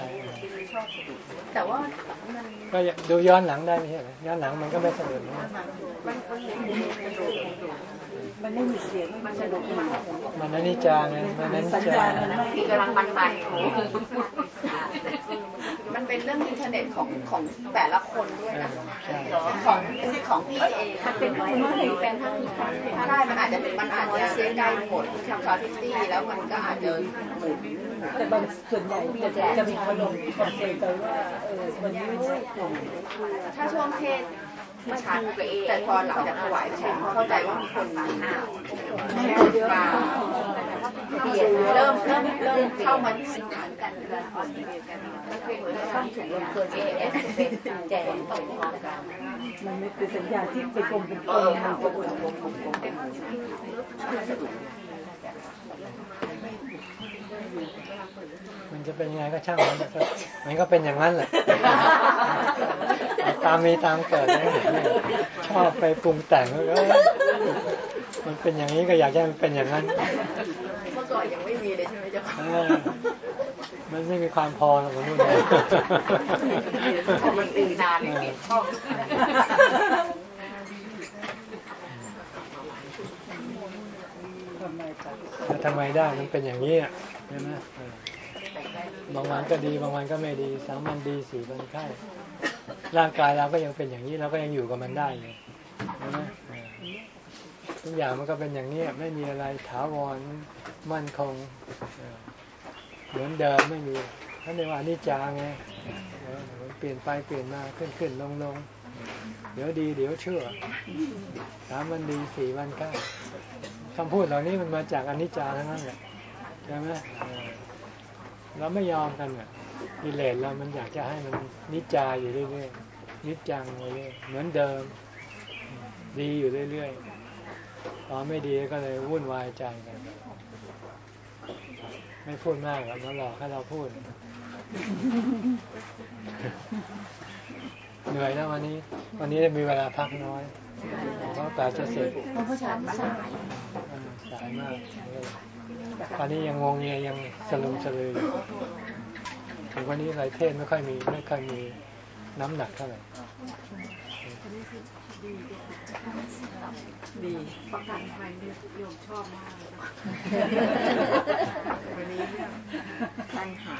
ได้แต่ว่ามันก็ดูย้อนหลังได้ไม่ใช่เหรอย้อนหลังมันก็ไม่สะมันมันไม่มีเสียงมันสนุกมากมันอนิจจาไงมันอนิจจาคือกำลังมันมันโอ้ มันเป็นเรื่องอินเทอร์เน็ตของของแต่ละคนด้วยนะของไม่ใช่ของพี่เองมันเป็นของเป็นทั้งใช่มันอาจจะเป็นมันอาจจะใกล้หมดทำฟาร์ตี้แล้วมันก็อาจจะหมุนแต่บางส่วนใหญ่จะจะมีคนคอมเพลนกันว่าเออวันนี้ไม่ใช่กลุ่มถ้าช่วงเทศ มันชัดแต่พอหลังจากถวายแผ่เข้าใจว่ามีคนมาอ้าวเยอะมาเปลี่ยนเริ่มเริ่มเริ่มเข้ามาสื่อสารกันเรื่องออนเดียกันมันเป็นเหมือนต้องถูกลงเกินเอเอสเป็นแจกตรงพร้อมกันมันไม่เป็นสัญญาณที่เป็นกลมเป็นกลมมันจะมันจะเป็นยังไงก็ช่างมันเถอะมันก็เป็นอย่างนั้นแหละ ตามมีตามเกิดนะชอบไปปรุงแต่งแล้วก็มันเป็นอย่างนี้ก็อยากให้มันเป็นอย่างนั้น เมื่อก่อนยังไม่มีเลยใช่ไหมเจ้าเออมันไม่มีความพอหรอกมนุษย์พอมันตีนานเนี่ยเปลี่ยนช่องทำไมจัดแล้วทำไมได้มันเป็นอย่างนี้อะใช่ไหมเออบางวันก็ดีบางวันก็ไม่ดี สามวันดีสี่วันไข้ ร่างกายเราก็ยังเป็นอย่างนี้เราก็ยังอยู่กับมันได้เลยทุกอย่างมันก็เป็นอย่างนี้ไม่มีอะไรถาวรมั่นคงเหมือนเดิมไม่มีท่านเรียกว่านิจจาไงเออมันเปลี่ยนไปเปลี่ยนมาขึ้นขึ้นลงลงเดี๋ยวดีเดี๋ยวเชั่วสามวันดีสี่วันไข้คำพูดเหล่านี้มันมาจากอนิจจาทั้งนั้นแหละใช่ไหมเราไม่ยอมกันอะ กิเลสเรามันอยากจะให้มันนิจจาอยู่เรื่อยๆนิจจังไปเรื่อยเหมือนเดิม ดีอยู่เรื่อยๆพอไม่ดีก็เลยวุ่นวายใจกัน ไม่พูดมากหรอกมาหลอกให้เราพูด เหนื่อยนะวันนี้ วันนี้มีเวลาพักน้อยเพราะกาจะเสร็จเพราะผู้ชายสายสายมากตอนนี้ยังงงเงียยังสลุมสลืออยู่ ถึงวันนี้ไรเทศไม่ค่อยมีไม่ค่อยมีน้ำหนักเท่าไหร่ดีประกันภัยเนี่ยโยมชอบมากวันนี้เนี่ยปัญหา